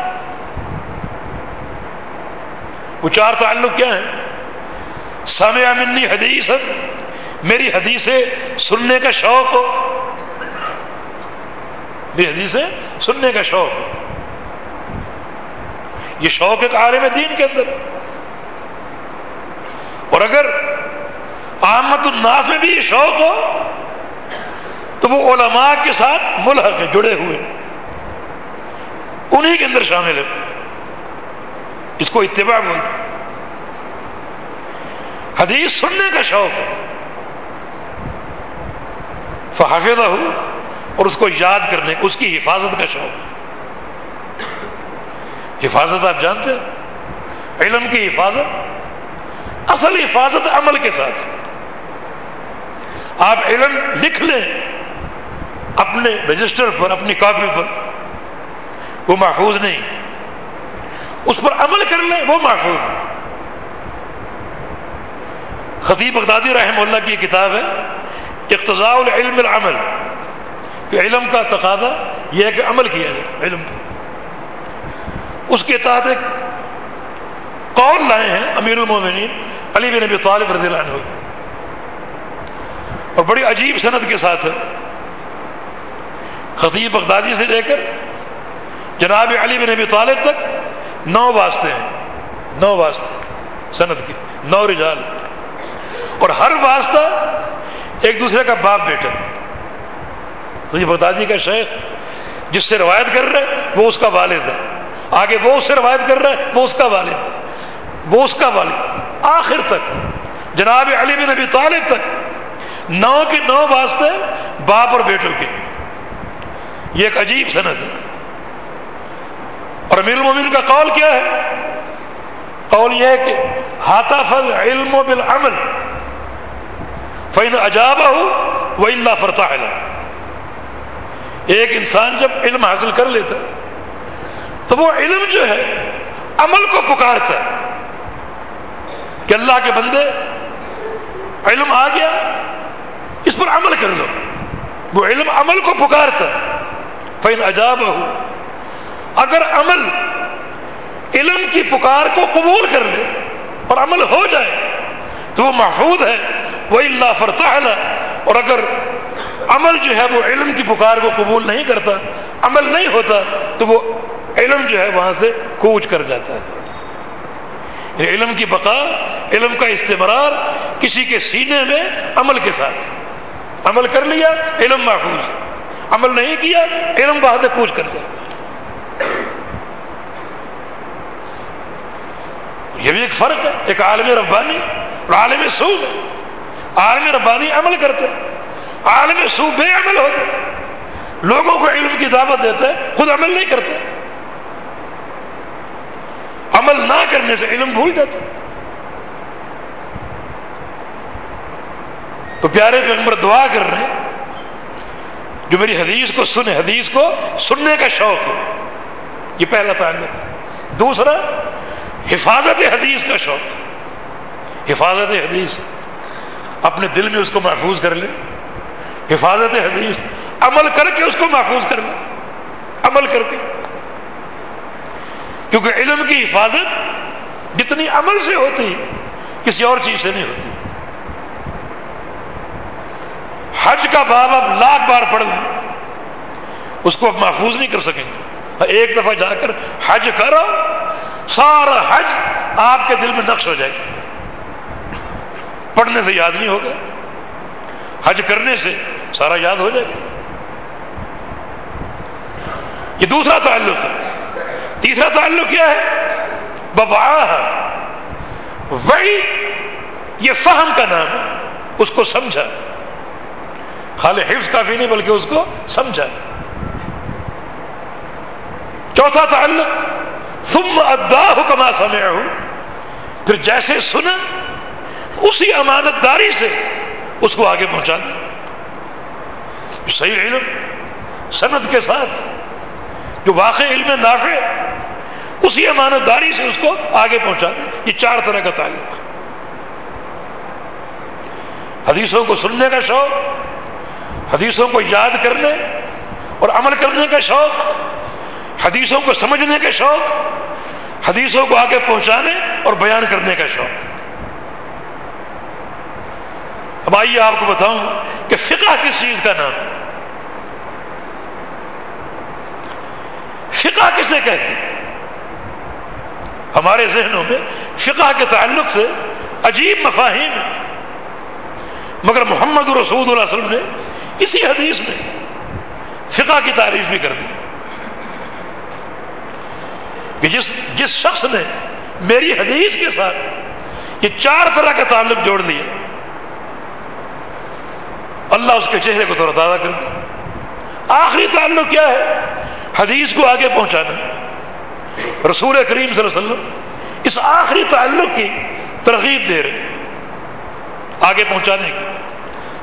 وہ چار تعلق کیا ہیں؟ سامع منی حدیث میری حدیثیں سننے کا شوق ہو۔ میری حدیثیں سننے کا شوق ہو۔ یہ شوق ایک عالم دین کے اندر۔ اور اگر آمد الناس میں بھی یہ شوق ہو، تو وہ علماء کے ساتھ ملحق ہے جڑے ہوئے انہیں کے اندر شامل ہے اس کو اتباع بولتے حدیث سننے کا شوق۔ فحافظہ ہو اور اس کو یاد کرنے، اس کی حفاظت کا شوق۔ حفاظت آپ جانتے ہیں؟ علم کی حفاظت، اصل حفاظت عمل کے ساتھ۔ آپ علم لکھ لیں اپنے رجسٹر پر، اپنی کاپی پر، وہ محفوظ نہیں۔ اس پر عمل کر لیں، وہ محفوظ خطیب بغدادی رحم اللہ کی یہ کتاب ہے، اقتضاء العلم العمل۔ کہ علم کا تقاضا یہ ہے کہ عمل کیا جائے، علم اس کے تحت ایک قول لائے ہیں امیر المومنین علی بن نبی طالب رضی اللہ عنہ۔ اور بڑی عجیب صنعت کے ساتھ ہے۔ خطیب بغدادی سے لے کر جناب علی بن نبی طالب تک نو واسطے ہیں۔ نو واسطے صنعت کی۔ نو رجال۔ اور ہر واسطہ ایک دوسرے کا باپ بیٹا تو یہ بغدادی کا شیخ جس سے روایت کر رہے وہ اس کا والد ہے۔ آگے وہ اس سے روایت کر رہا ہے وہ اس کا والد ہے۔ وہ اس کا والد آخر تک، جناب علی بن نبی طالب تک نو کے نو واسطے باپ اور بیٹوں کے۔ یہ ایک عجیب صنعت ہے۔ اور امیر المومن کا قول کیا ہے؟ قول یہ ہے کہ ہاتھا فض علم و بالعمل فین عجاب ہو وہ اللہ فرتا ایک انسان جب علم حاصل کر لیتا تو وہ علم جو ہے، عمل کو پکارتا کہ اللہ کے بندے، علم آ گیا، اس پر عمل کر لو۔ وہ علم عمل کو پکارتا فین عجاب ہو اگر عمل علم کی پکار کو قبول کر لے اور عمل ہو جائے تو وہ محفوظ ہے، وہ اللہ فرتا اور اگر عمل جو ہے وہ علم کی پکار کو قبول نہیں کرتا، عمل نہیں ہوتا، تو وہ علم جو ہے وہاں سے کوچ کر جاتا ہے۔ یعنی علم کی بقا، علم کا استمرار کسی کے سینے میں عمل کے ساتھ۔ عمل کر لیا، علم محفوظ عمل نہیں کیا، علم وہاں سے کوچ کر جاتا یہ بھی ایک فرق ہے، ایک عالم ربانی اور عالم سو عالم ربانی عمل کرتے عالم سو بے عمل ہوتے لوگوں کو علم کی دعوت دیتے خود عمل نہیں کرتے۔ عمل نہ کرنے سے علم بھول جاتے تو پیارے پیغمبر دعا کر رہے ہیں، جو میری حدیث کو سنے حدیث کو سننے کا شوق ہو۔ یہ پہلا تعلق۔ دوسرا حفاظت حدیث کا شوق۔ حفاظت حدیث۔ اپنے دل میں اس کو محفوظ کر لے حفاظت حدیث۔ عمل کر کے اس کو محفوظ کر لے عمل کر کے۔ کیونکہ علم کی حفاظت جتنی عمل سے ہوتی، کسی اور چیز سے نہیں ہوتی۔ حج کا باب اب لاکھ بار پڑھ لیں۔ اس کو اب محفوظ نہیں کر سکیں۔ گے ایک دفعہ جا کر حج کرو، سارا حج آپ کے دل میں نقش ہو جائے گا۔ پڑھنے سے یاد نہیں ہوگا، حج کرنے سے سارا یاد ہو جائے گا۔ یہ دوسرا تعلق ہے۔ تیسرا تعلق کیا ہے؟ ببا وہی یہ فہم کا نام ہے، اس کو سمجھا۔ خالی حفظ کافی نہیں، بلکہ اس کو سمجھا۔ چوتھا تعلق، ثم ادا کما سمے پھر جیسے سنا، اسی امانت داری سے اس کو آگے پہنچا دیں صحیح علم صنعت کے ساتھ، جو واقع علم نافع، اسی امانت داری سے اس کو آگے پہنچا دیں یہ چار طرح کا تعلق۔ حدیثوں کو سننے کا شوق، حدیثوں کو یاد کرنے اور عمل کرنے کا شوق حدیثوں کو سمجھنے کا شوق، حدیثوں کو آگے پہنچانے اور بیان کرنے کا شوق۔ اب آئیے آپ کو بتاؤں کہ فقہ کس چیز کا نام فقہ کسے کہتے ہیں؟ ہمارے ذہنوں میں فقہ کے تعلق سے عجیب مفاہیم مگر محمد رسول اللہ علیہ وسلم نے اسی حدیث میں فقہ کی تعریف بھی کر دی۔ کہ جس جس شخص نے میری حدیث کے ساتھ یہ چار طرح کا تعلق جوڑ لیا، اللہ اس کے چہرے کو تھوڑا تازہ کر دیا آخری تعلق کیا ہے؟ حدیث کو آگے پہنچانا۔ رسول کریم صلی اللہ علیہ وسلم اس آخری تعلق کی ترغیب دے رہے آگے پہنچانے کی،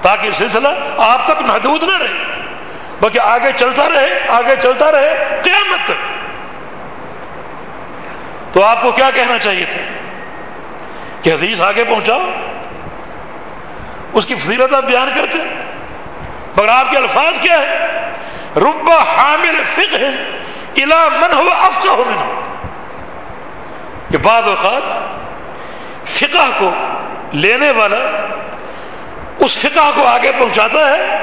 تاکہ سلسلہ آپ تک محدود نہ رہے، بلکہ آگے چلتا رہے، آگے چلتا رہے، قیامت تک۔ تو آپ کو کیا کہنا چاہیے تھا؟ کہ حدیث آگے پہنچاؤ۔ اس کی فضیلت آپ بیان کرتے مگر آپ کے الفاظ کیا ہے ربا حامل فقہ الا من ہو افقہ ہو کہ بعض اوقات فقہ کو لینے والا اس فقہ کو آگے پہنچاتا ہے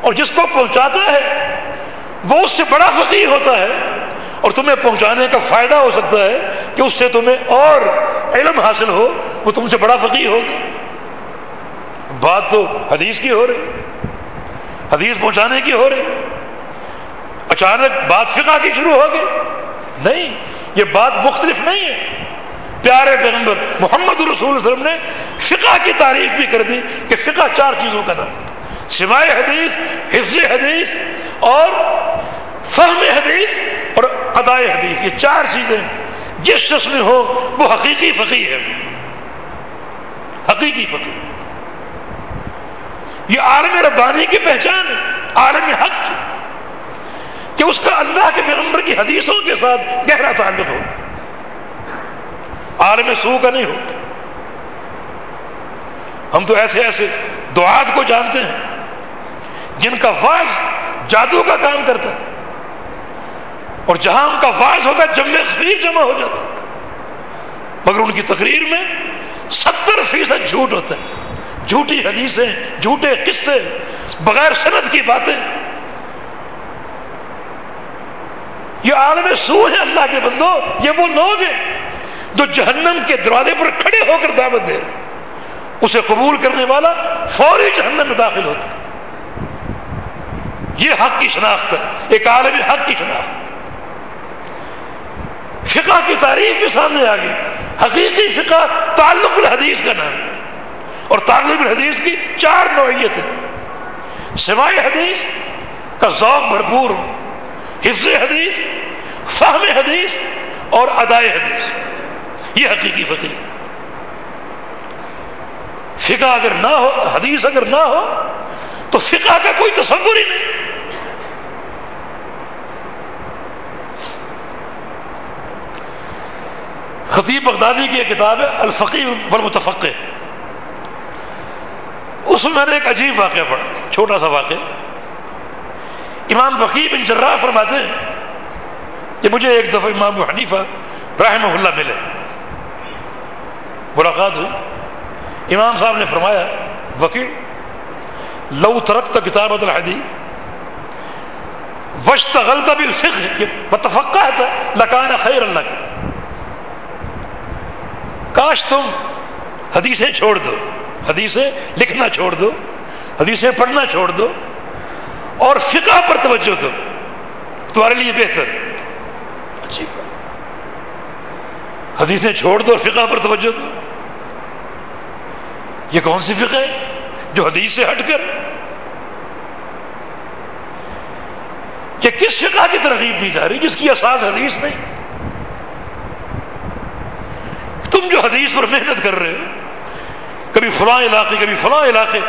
اور جس کو پہنچاتا ہے وہ اس سے بڑا فقیر ہوتا ہے۔ اور تمہیں پہنچانے کا فائدہ ہو سکتا ہے کہ اس سے تمہیں اور علم حاصل ہو، وہ تم سے بڑا فقیر ہوگی بات تو حدیث کی ہو رہی، حدیث پہنچانے کی ہو رہی۔ اچانک بات فقہ کی شروع ہو گئی۔ نہیں، یہ بات مختلف نہیں ہے۔ پیارے پیغمبر، محمد رسول وسلم نے فقہ کی تعریف بھی کر دی کہ فقہ چار چیزوں کا نام سوائے حدیث، حفظ حدیث اور فہم حدیث اور ادائے حدیث، یہ چار چیزیں جس شخص میں ہو، وہ حقیقی فقی ہے۔ حقیقی فقی یہ عالم ربانی کی پہچان ہے، عالم حق کی کہ اس کا اللہ کے پیغمبر کی حدیثوں کے ساتھ گہرا تعلق ہو۔ عالم سو کا نہیں ہو۔ ہم تو ایسے ایسے دعات کو جانتے ہیں، جن کا واض جادو کا کام کرتا ہے۔ اور جہاں ان کا واض ہوتا ہے جمع خبیر جمع ہو جاتا ہے مگر ان کی تقریر میں ستر فیصد جھوٹ ہوتا ہے۔ جھوٹی حدیثیں، جھوٹے قصے، بغیر صنعت کی باتیں۔ یہ عالم سو ہے اللہ کے بندو، یہ وہ لوگ ہیں جو جہنم کے دروازے پر کھڑے ہو کر دعوت دے رہے اسے قبول کرنے والا فوری جہنم میں داخل ہوتا یہ حق کی شناخت ہے۔ ایک عالمی حق کی شناخت ہے۔ فقہ کی تعریف بھی سامنے آ گئی۔ حقیقی فقہ تعلق الحدیث کا نام اور تعلق الحدیث کی چار نوعیت ہے سوائے حدیث کا ذوق بھرپور ہو۔ حفظ حدیث، فہم حدیث اور ادائے حدیث۔ یہ حقیقی فقیر فقہ اگر نہ ہو، حدیث اگر نہ ہو، تو فقہ کا کوئی تصور ہی نہیں۔ خطیب بغدادی کی ایک کتاب ہے الفقی والمتفقہ۔ اس میں میں نے ایک عجیب واقعہ پڑھا، چھوٹا سا واقعہ۔ امام فقی بن جراح فرماتے ہیں کہ مجھے ایک دفعہ امام حنیفہ رحمہ اللہ ملے۔ ملاقات ہوئی۔ امام صاحب نے فرمایا، وکیل، لو ترکت کتابت الحدیث وشتغلت بالفقہ، یہ متفقہ تھا لکان خیر اللہ کا کاش تم حدیثیں چھوڑ دو حدیثیں لکھنا چھوڑ دو حدیثیں پڑھنا چھوڑ دو اور فقہ پر توجہ دو تمہارے لیے بہتر۔ اچھی حدیثیں چھوڑ دو اور فقہ پر توجہ دو۔ یہ کون سی فقہ ہے جو حدیث سے ہٹ کر؟ یہ کس فقہ کی ترغیب دی جا رہی جس کی اساس حدیث نہیں؟ تم جو حدیث پر محنت کر رہے ہو، کبھی فلاں علاقے، کبھی فلاں علاقے،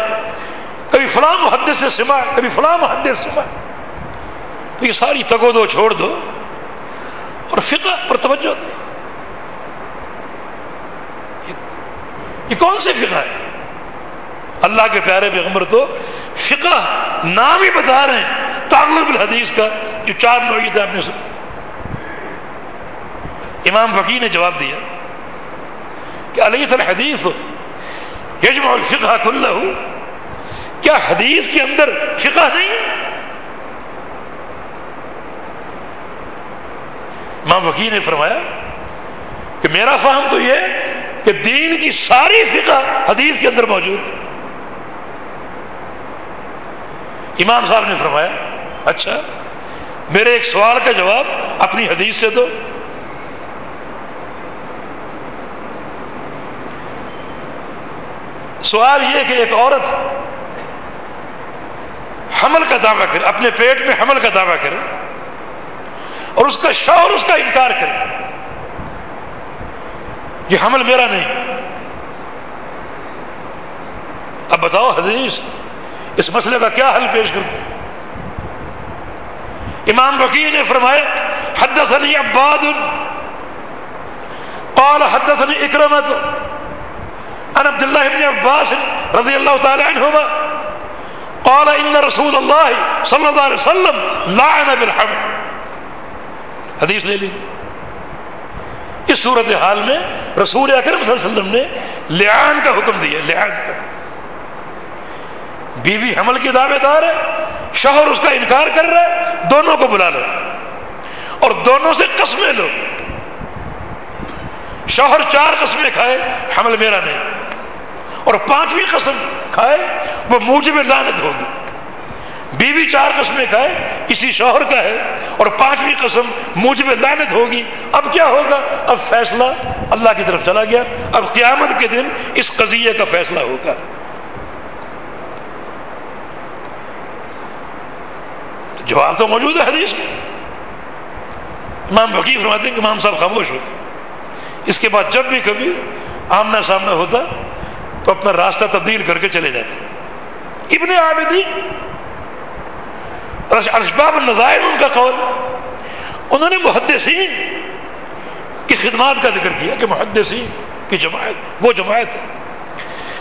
کبھی فلاں محدث سے سما کبھی فلاں محدث سما تو یہ ساری تگو دو چھوڑ دو اور فقہ پر توجہ دو۔ یہ کون سی فقہ ہے؟ اللہ کے پیارے پیغمبر تو فقہ نام ہی بتا رہے ہیں، تعلق الحدیث کا، جو چار نوعیت ہے آپ نے امام فقی نے جواب دیا۔ کہ علیہ الحدیث یجمع الفقہ کلہ کیا حدیث کے اندر فقہ نہیں امام وکیل نے فرمایا کہ میرا فہم تو یہ کہ دین کی ساری فقہ حدیث کے اندر موجود امام صاحب نے فرمایا اچھا میرے ایک سوال کا جواب اپنی حدیث سے دو۔ سوال یہ کہ ایک عورت حمل کا دعویٰ کرے، اپنے پیٹ میں حمل کا دعویٰ کرے اور اس کا شوہر اس کا انکار کرے، یہ حمل میرا نہیں۔ اب بتاؤ حدیث، اس مسئلے کا کیا حل پیش کرتے امام وکیل نے فرمایا حدثني عباد، قال حدثني اکرمت عن عبد الله بن عباس رضي الله تعالى عنهما قال ان رسول الله صلى الله عليه وسلم لعن بالحمل. حدیث لے لی. اس صورت حال میں رسول اکرم صلی اللہ علیہ وسلم نے لعان کا حکم دیا، لعان کا. بیوی حمل کی دعوے دار ہے، شوہر اس کا انکار کر رہا ہے، دونوں کو بلا لو. اور دونوں سے قسمیں لو. شوہر چار قسمیں کھائے، حمل میرا نہیں. اور پانچویں قسم کھائے، وہ موجب لانت ہوگی۔ بیوی چار قسمیں کھائے کسی شوہر کا ہے، اور پانچویں قسم موجب لانت ہوگی۔ اب کیا ہوگا؟ اب فیصلہ اللہ کی طرف چلا گیا۔ اب قیامت کے دن اس قضیے کا فیصلہ ہوگا۔ جواب تو موجود ہے حدیث میں۔ امام وقی فرماتے ہیں کہ امام صاحب خاموش ہو اس کے بعد جب بھی کبھی آمنا سامنا ہوتا تو اپنا راستہ تبدیل کر کے چلے جاتے ابن عابدی اشباب النظائر ان کا قول، انہوں نے محدثین کی خدمات کا ذکر کیا کہ محدثین کی جماعت، وہ جماعت ہے،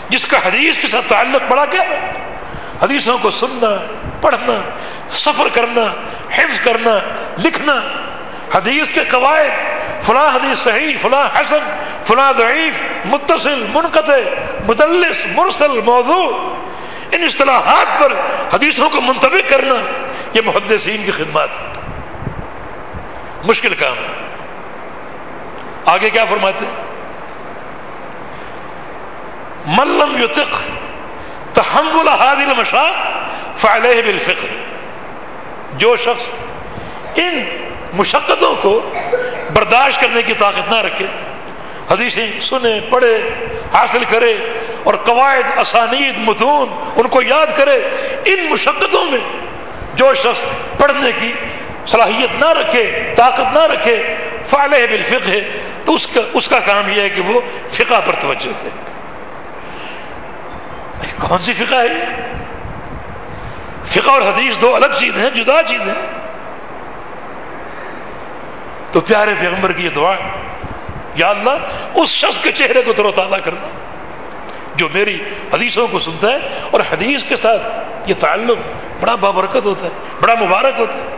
جس کا حدیث کے ساتھ تعلق بڑا کیا؟ ہے حدیثوں کو سننا، پڑھنا، سفر کرنا، حفظ کرنا، لکھنا۔ حدیث کے قواعد فلاں حدیث صحیح، فلاں حسن، فلاں ضعیف، متصل، منقطع، مدلس، مرسل، موضوع۔ ان اصطلاحات پر حدیثوں کو منتبک کرنا یہ محدثین کی خدمات مشکل کام آگے کیا فرماتے ملم یوتق تحمل حادل مشاق فعلیہ بالفقر جو شخص ان مشقتوں کو برداشت کرنے کی طاقت نہ رکھے۔ حدیثیں سنے پڑھے، حاصل کرے اور قواعد، اسانید، متون ان کو یاد کرے۔ ان مشقتوں میں جو شخص پڑھنے کی صلاحیت نہ رکھے، طاقت نہ رکھے، فعلہ بالفقہ ہے تو اس کا اس کا کام یہ ہے کہ وہ فقہ پر توجہ دے۔ کون سی فقہ ہے فقہ اور حدیث دو الگ چیز ہیں، جدا چیز ہیں۔ تو پیارے پیغمبر کی یہ دعا یا اللہ، اس شخص کے چہرے کو ترو تازہ کرنا جو میری حدیثوں کو سنتا ہے اور حدیث کے ساتھ یہ تعلق بڑا بابرکت ہوتا ہے، بڑا مبارک ہوتا ہے۔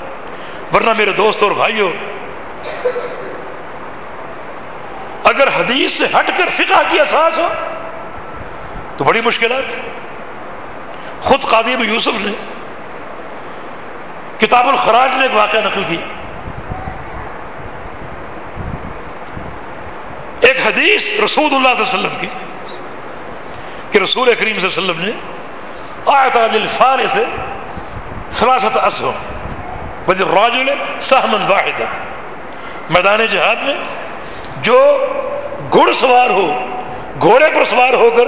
ورنہ میرے دوست اور بھائیوں اگر حدیث سے ہٹ کر فقہ کی احساس ہو، تو بڑی مشکلات خود قادم یوسف نے کتاب الخراج میں ایک واقعہ نقل کی۔ ایک حدیث رسول اللہ صلی اللہ علیہ وسلم کی کہ رسول کریم صلی اللہ علیہ وسلم نے آیت الفار سے سلاست اسهم وجل سہمن واحد میدان جہاد میں جو گھڑ سوار ہو، گھوڑے پر سوار ہو کر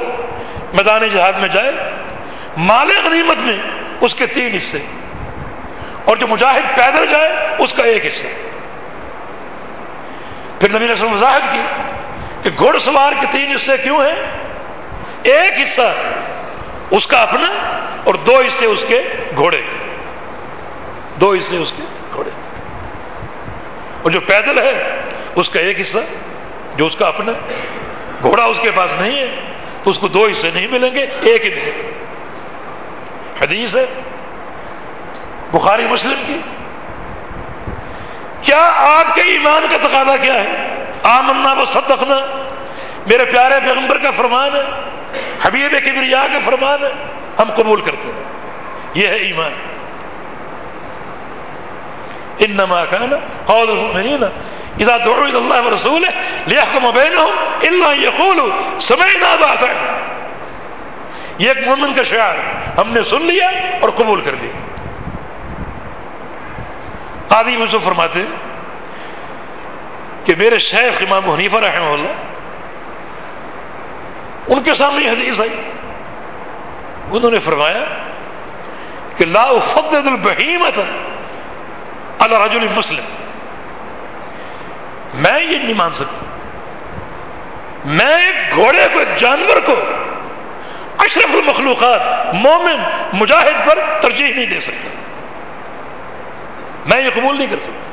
میدان جہاد میں جائے، مال غنیمت میں اس کے تین حصے اور جو مجاہد پیدل جائے، اس کا ایک حصہ۔ پھر نبی نے وضاحت کی کہ گھڑ سوار کے تین حصے کیوں ہیں؟ ایک حصہ اس کا اپنا اور دو حصے اس کے گھوڑے کے۔ دو حصے اس کے گھوڑے اور جو پیدل ہے، اس کا ایک حصہ جو اس کا اپنا گھوڑا اس کے پاس نہیں ہے، تو اس کو دو حصے نہیں ملیں گے، ایک ہی ملے گا حدیث ہے، بخاری مسلم کی۔ کیا آپ کے ایمان کا تقاضا کیا ہے؟ آمنا و صدقنا، میرے پیارے پیغمبر کا فرمان ہے، حبیب کبریا کا فرمان ہے، ہم قبول کرتے ہیں۔ یہ ہے ایمان۔ انما كان قول المؤمنين اذا دعوا الى الله ورسوله ليحكم بينهم الا يقولوا سمعنا واطعنا یہ ایک مومن کا شعار ہم نے سن لیا اور قبول کر لیا۔ قاضی یوسف فرماتے ہیں کہ میرے شیخ امام حنیفہ رحمہ اللہ، ان کے سامنے حدیث آئی۔ انہوں نے فرمایا کہ لا فقد البہیمت اللہ رجل مسلم۔ میں یہ نہیں مان سکتا۔ میں ایک گھوڑے کو، ایک جانور کو اشرف المخلوقات، مومن، مجاہد پر ترجیح نہیں دے سکتا۔ میں یہ قبول نہیں کر سکتا۔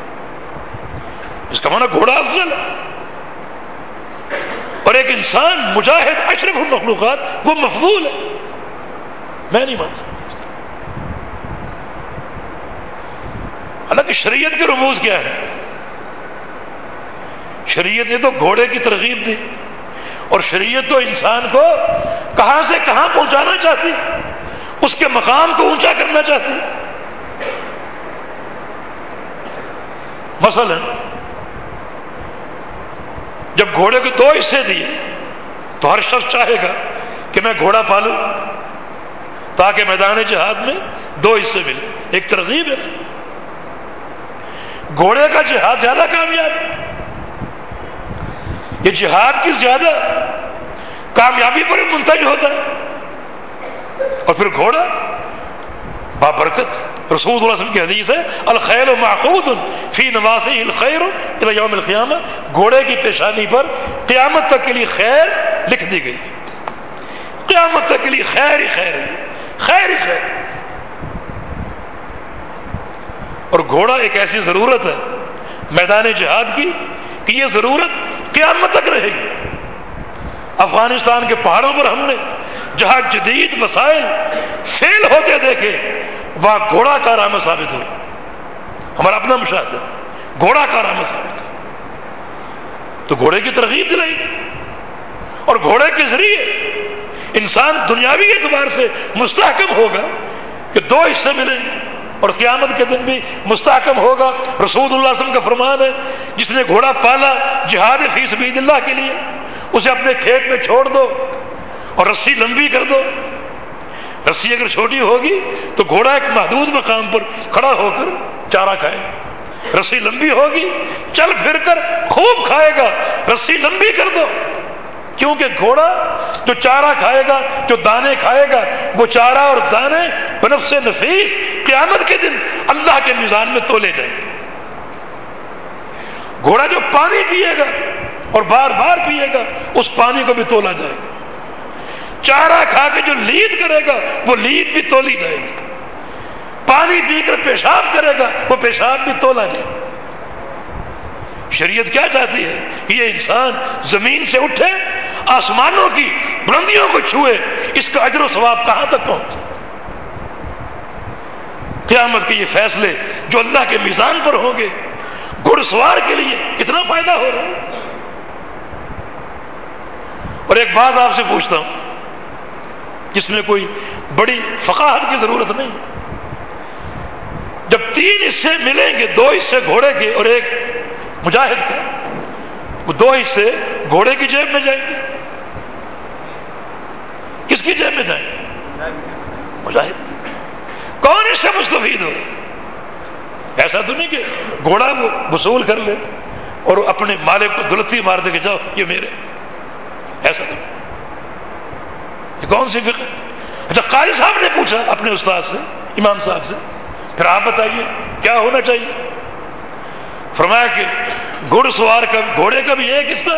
اس کا معنی گھوڑا افضل ہے۔ اور ایک انسان مجاہد، اشرف المخلوقات، وہ مفضول ہے۔ میں نہیں مان سکتا۔ حالانکہ شریعت کے رموز کیا ہے شریعت نے تو گھوڑے کی ترغیب دی۔ اور شریعت تو انسان کو کہاں سے کہاں پہنچانا چاہتی، اس کے مقام کو اونچا کرنا چاہتی۔ مثلا جب گھوڑے کو دو حصے دیے تو ہر شخص چاہے گا کہ میں گھوڑا پالوں تاکہ میدان جہاد میں دو حصے ملے۔ ایک ترغیب ہے۔ گھوڑے کا جہاد زیادہ کامیاب یہ جہاد کی زیادہ کامیابی پر منتج ہوتا ہے۔ اور پھر گھوڑا بابرکت. رسول اللہ علیہ وسلم کی حدیث ہے الخیر معقود فی نواز الخیر یوم القیامہ. گھوڑے کی پیشانی پر قیامت تک کے لیے خیر لکھ دی گئی. قیامت تک کے لیے خیر ہی خیر ہے. خیر ہی خیر. اور گھوڑا ایک ایسی ضرورت ہے، میدان جہاد کی، کہ یہ ضرورت قیامت تک رہے گی. افغانستان کے پہاڑوں پر ہم نے جہاں جدید مسائل فیل ہوتے دیکھے، وہاں گھوڑا کارآمد ثابت ہو۔ ہمارا اپنا مشاہدہ گھوڑا کارآمد ثابت ہو۔ تو گھوڑے کی ترغیب دلائی۔ اور گھوڑے کے ذریعے انسان دنیاوی اعتبار سے مستحکم ہوگا کہ دو حصے ملیں۔ گے اور قیامت کے دن بھی مستحکم ہوگا۔ رسول اللہ علیہ وسلم کا فرمان ہے، جس نے گھوڑا پالا جہاد فی سبید اللہ کے لیے اسے اپنے کھیت میں چھوڑ دو اور رسی لمبی کر دو۔ رسی اگر چھوٹی ہوگی تو گھوڑا ایک محدود مقام پر کھڑا ہو کر چارہ کھائے۔ گا رسی لمبی ہوگی، چل پھر کر خوب کھائے گا، رسی لمبی کر دو۔ کیونکہ گھوڑا جو چارہ کھائے گا، جو دانے کھائے گا، وہ چارہ اور دانے بنف سے نفیس قیامت کے دن اللہ کے میزان میں تولے جائیں گے۔ گھوڑا جو پانی پیے گا اور بار بار پیے گا، اس پانی کو بھی تولا جائے گا۔ چارہ کھا کے جو لید کرے گا، وہ لید بھی تولی جائے گی۔ پانی پی کر پیشاب کرے گا، وہ پیشاب بھی تولا جائے گا۔ شریعت کیا چاہتی ہے کہ یہ انسان زمین سے اٹھے، آسمانوں کی بلندیوں کو چھوئے، اس کا اجر و ثواب کہاں تک پہنچے؟ قیامت کے یہ فیصلے جو اللہ کے میزان پر ہوں گے گھڑ سوار کے لیے کتنا فائدہ ہو رہا ہے؟ اور ایک بات آپ سے پوچھتا ہوں، جس میں کوئی بڑی فقاہت کی ضرورت نہیں۔ جب تین حصے ملیں گے، دو حصے گھوڑے کے اور ایک مجاہد کے، وہ دو حصے گھوڑے کی جیب میں جائیں گے۔ کس کی جیب میں جائیں گے؟ مجاہد۔ کون اس سے مستفید ہو؟ ایسا تو نہیں کہ گھوڑا وہ وصول کر لے اور اپنے مالک کو دلتی مار دے کے جاؤ، یہ میرے۔ ایسا تو یہ کون سی فکر اچھا قاری صاحب نے پوچھا اپنے استاد سے، امام صاحب سے، پھر آپ بتائیے، کیا ہونا چاہیے؟ فرمایا کہ گھڑ سوار کا، گھوڑے کا بھی ایک حصہ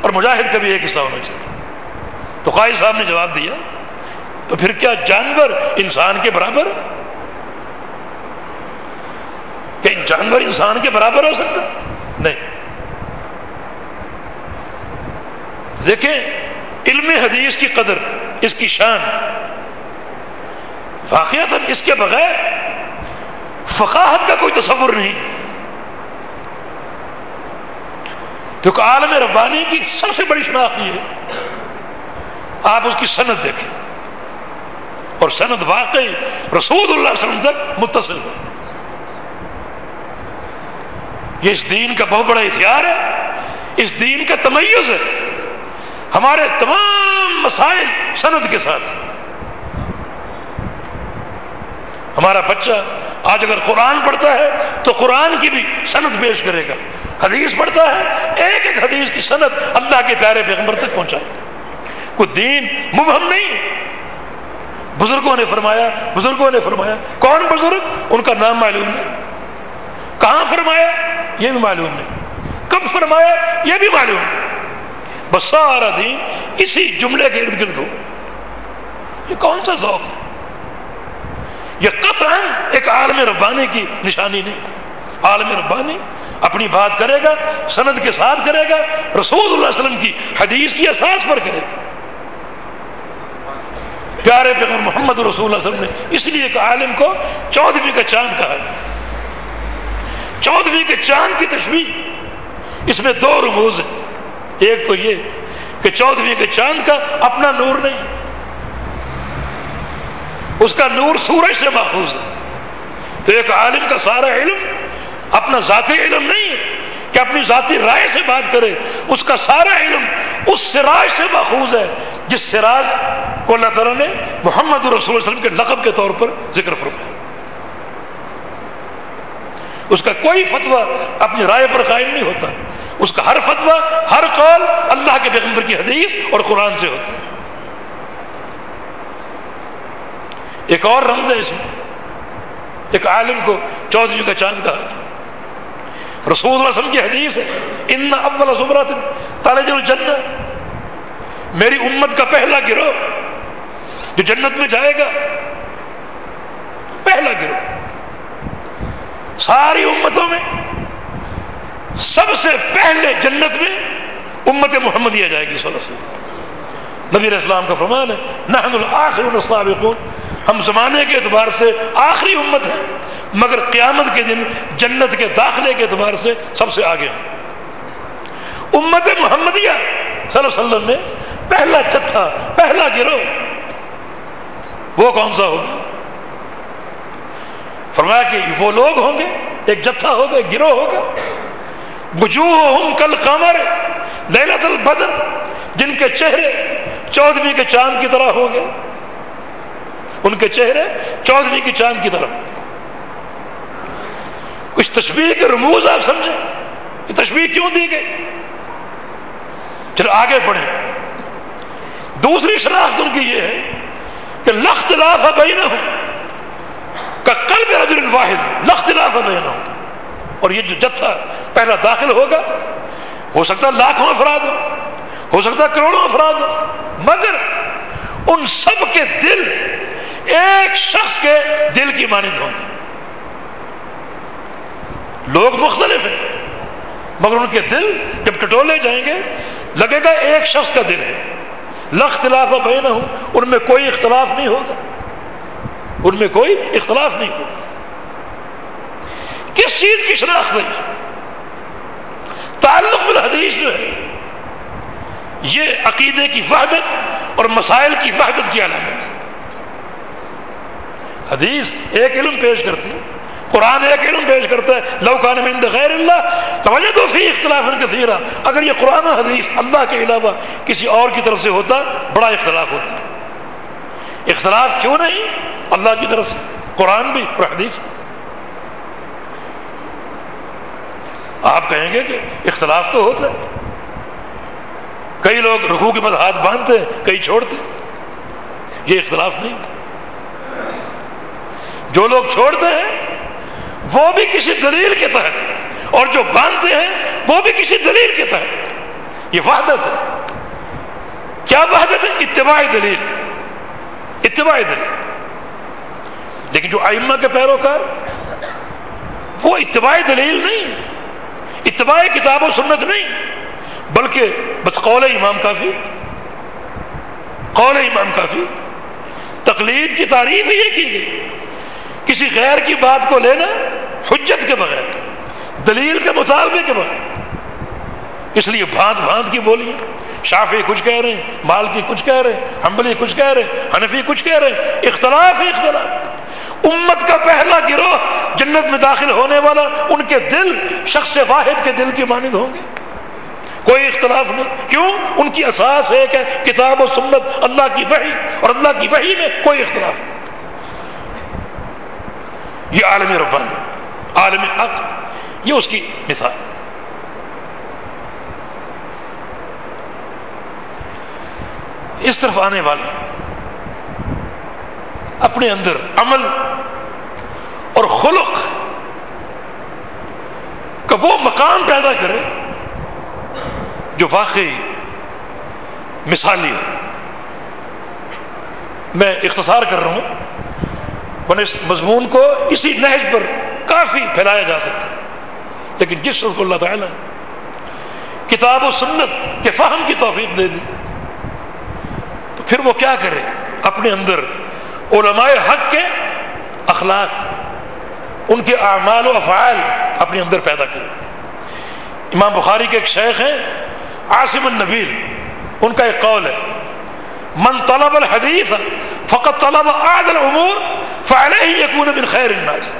اور مجاہد کا بھی ایک حصہ ہونا چاہیے۔ تو قائد صاحب نے جواب دیا، تو پھر کیا جانور انسان کے برابر؟ کہ جانور انسان کے برابر ہو سکتا؟ نہیں۔ دیکھیں، علم حدیث کی قدر، اس کی شان۔ واقعات اس کے بغیر فقاہت کا کوئی تصور نہیں۔ کیونکہ عالم ربانی کی سب سے بڑی شناخت یہ ہے، آپ اس کی سند دیکھیں۔ اور سند واقعی رسول اللہ علیہ وسلم تک متصل ہو یہ اس دین کا بہت بڑا ہتھیار ہے، اس دین کا تمیز ہے۔ ہمارے تمام مسائل سند کے ساتھ۔ ہمارا بچہ آج اگر قرآن پڑھتا ہے تو قرآن کی بھی سند پیش کرے گا۔ حدیث پڑھتا ہے، ایک ایک حدیث کی سند اللہ کے پیارے پیغمبر تک پہنچائے۔ گا کوئی دین مبہم نہیں۔ بزرگوں نے فرمایا، بزرگوں نے فرمایا، کون بزرگ؟ ان کا نام معلوم نہیں۔ کہاں فرمایا؟ یہ بھی معلوم نہیں۔ کب فرمایا؟ یہ بھی معلوم نہیں۔ بس سارا دین اسی جملے کے ارد گرد ہو۔ یہ کون سا ذوق ہے؟ یہ قطعا ایک عالم ربانی کی نشانی نہیں۔ عالم ربانی اپنی بات کرے گا، سند کے ساتھ کرے گا، رسول اللہ علیہ وسلم کی حدیث کی احساس پر کرے گا۔ پیارے پیغمبر محمد رسول اللہ علیہ وسلم نے اس لیے ایک عالم کو چودھویں کا چاند کہا چودھویں کے چاند کی تشریح اس میں دو رموز ہیں۔ ایک تو یہ کہ چودہویں کے چاند کا اپنا نور نہیں، اس کا نور سورج سے محفوظ ہے۔ تو ایک عالم کا سارا علم، اپنا ذاتی علم نہیں ہے کہ اپنی ذاتی رائے سے بات کرے، اس کا سارا علم اس سراج سے محفوظ ہے، جس سراج کو اللہ تعالیٰ نے محمد رسول اللہ علیہ وسلم کے لقب کے طور پر ذکر فرمایا۔ اس کا کوئی فتویٰ اپنی رائے پر قائم نہیں ہوتا۔ اس کا ہر فتویٰ، ہر قول اللہ کے پیغمبر کی حدیث اور قرآن سے ہوتا ہے۔ ایک اور رمز ہے۔ اس میں ایک عالم کو چودھری کا چاند کہا رسول اللہ وسلم کی حدیث ہے، ان اول زمرات تالج الجنہ میری امت کا پہلا گروہ جو جنت میں جائے گا، پہلا گروہ۔ ساری امتوں میں سب سے پہلے جنت میں امت محمدیہ جائے گی صلی اللہ علیہ وسلم۔ نبی علیہ السلام کا فرمان ہے، نحن الاخر الصابقون ہم زمانے کے اعتبار سے آخری امت ہے مگر قیامت کے دن جنت کے داخلے کے اعتبار سے سب سے آگے ہیں۔ امت محمدیہ صلی اللہ علیہ وسلم میں پہلا جتھا پہلا گروہ وہ کون سا ہوگا؟ فرمایا کہ وہ لوگ ہوں گے، ایک جتھا ہوگا، ایک گروہ ہوگا۔ وجوہ کل قمر للت البدر، جن کے چہرے چودھویں کے چاند کی طرح ہوں گے۔ ان کے چہرے چودھویں کے چاند کی طرح کچھ تشبیح کے رموز آپ سمجھیں کہ تشبیح کیوں دی گئی؟ چلو آگے بڑھیں۔ دوسری شناخت ان کی یہ ہے کہ لخت لاف بہین ہوں کا کل میرا دل واحد لخت لاف بہین ہوں اور یہ جو جتھا پہلا داخل ہوگا، ہو سکتا ہے لاکھوں افراد، ہو سکتا ہے کروڑوں افراد، مگر ان سب کے دل ایک شخص کے دل کی مانند ہوں گے۔ لوگ مختلف ہیں، مگر ان کے دل جب ٹٹولے جائیں گے، لگے گا ایک شخص کا دل ہے۔ لختلاف بے نہ ہوں ان میں کوئی اختلاف نہیں ہوگا۔ ان میں کوئی اختلاف نہیں ہوگا۔ کس چیز کی شناخت نہیں؟ تعلق بالحدیث جو ہے، یہ عقیدے کی وحدت اور مسائل کی وحدت کی علامت ہے۔ حدیث ایک علم پیش کرتی، قرآن ایک علم پیش کرتا ہے، لو کان من غیر اللہ توجہ تو فی اختلاف کثیرہ اگر یہ قرآن حدیث اللہ کے علاوہ کسی اور کی طرف سے ہوتا، بڑا اختلاف ہوتا۔ اختلاف کیوں نہیں؟ اللہ کی طرف سے، قرآن بھی اور حدیث بھی۔ آپ کہیں گے کہ اختلاف تو ہوتا ہے۔ کئی لوگ رکوع کے بعد ہاتھ باندھتے کئی چھوڑتے یہ اختلاف نہیں۔ جو لوگ چھوڑتے ہیں، وہ بھی کسی دلیل کے تحت، اور جو باندھتے ہیں، وہ بھی کسی دلیل کے تحت۔ یہ وحدت ہے۔ کیا وحدت ہے؟ اتباع دلیل۔ اتباع دلیل۔ لیکن جو آئمہ کے پیروکار، وہ اتباع دلیل نہیں ہے۔ اتباع کتاب و سنت نہیں، بلکہ بس قول امام کافی، قول امام کافی۔ تقلید کی تعریف یہ کی گئی، کسی غیر کی بات کو لینا حجت کے بغیر، دلیل کے مطالبے کے بغیر۔ اس لیے بھانت بھانت کی بولی شافی کچھ کہہ رہے ہیں مال کی کچھ کہہ رہے ہیں ہمبلی کچھ کہہ رہے ہیں، حنفی کچھ کہہ رہے ہیں، اختلاف ہی اختلاف۔ امت کا پہلا گروہ جنت میں داخل ہونے والا ان کے دل، شخص واحد کے دل کی مانند ہوں گے۔ کوئی اختلاف نہیں۔ کیوں؟ ان کی اساس ہے کہ کتاب و سنت، اللہ کی وحی، اور اللہ کی وحی میں کوئی اختلاف نہیں۔ یہ عالم ربانی، عالم حق، یہ اس کی مثال۔ اس طرف آنے والے اپنے اندر عمل اور خلق کا وہ مقام پیدا کرے جو واقعی مثالی ہو۔ میں اختصار کر رہا ہوں۔ اس مضمون کو اسی نہج پر کافی پھیلایا جا سکتا ہے، لیکن جس شخص کو اللہ تعالیٰ کتاب و سنت کے فہم کی توفیق دے دی پھر وہ کیا کرے؟ اپنے اندر علماء حق کے اخلاق، ان کے اعمال و افعال اپنے اندر پیدا کرے۔ امام بخاری کے ایک شیخ ہیں، عاصم النبیل، ان کا ایک قول ہے، من طلب الحدیث فقط طلب عادل امور فعليه يكون من خير الناس.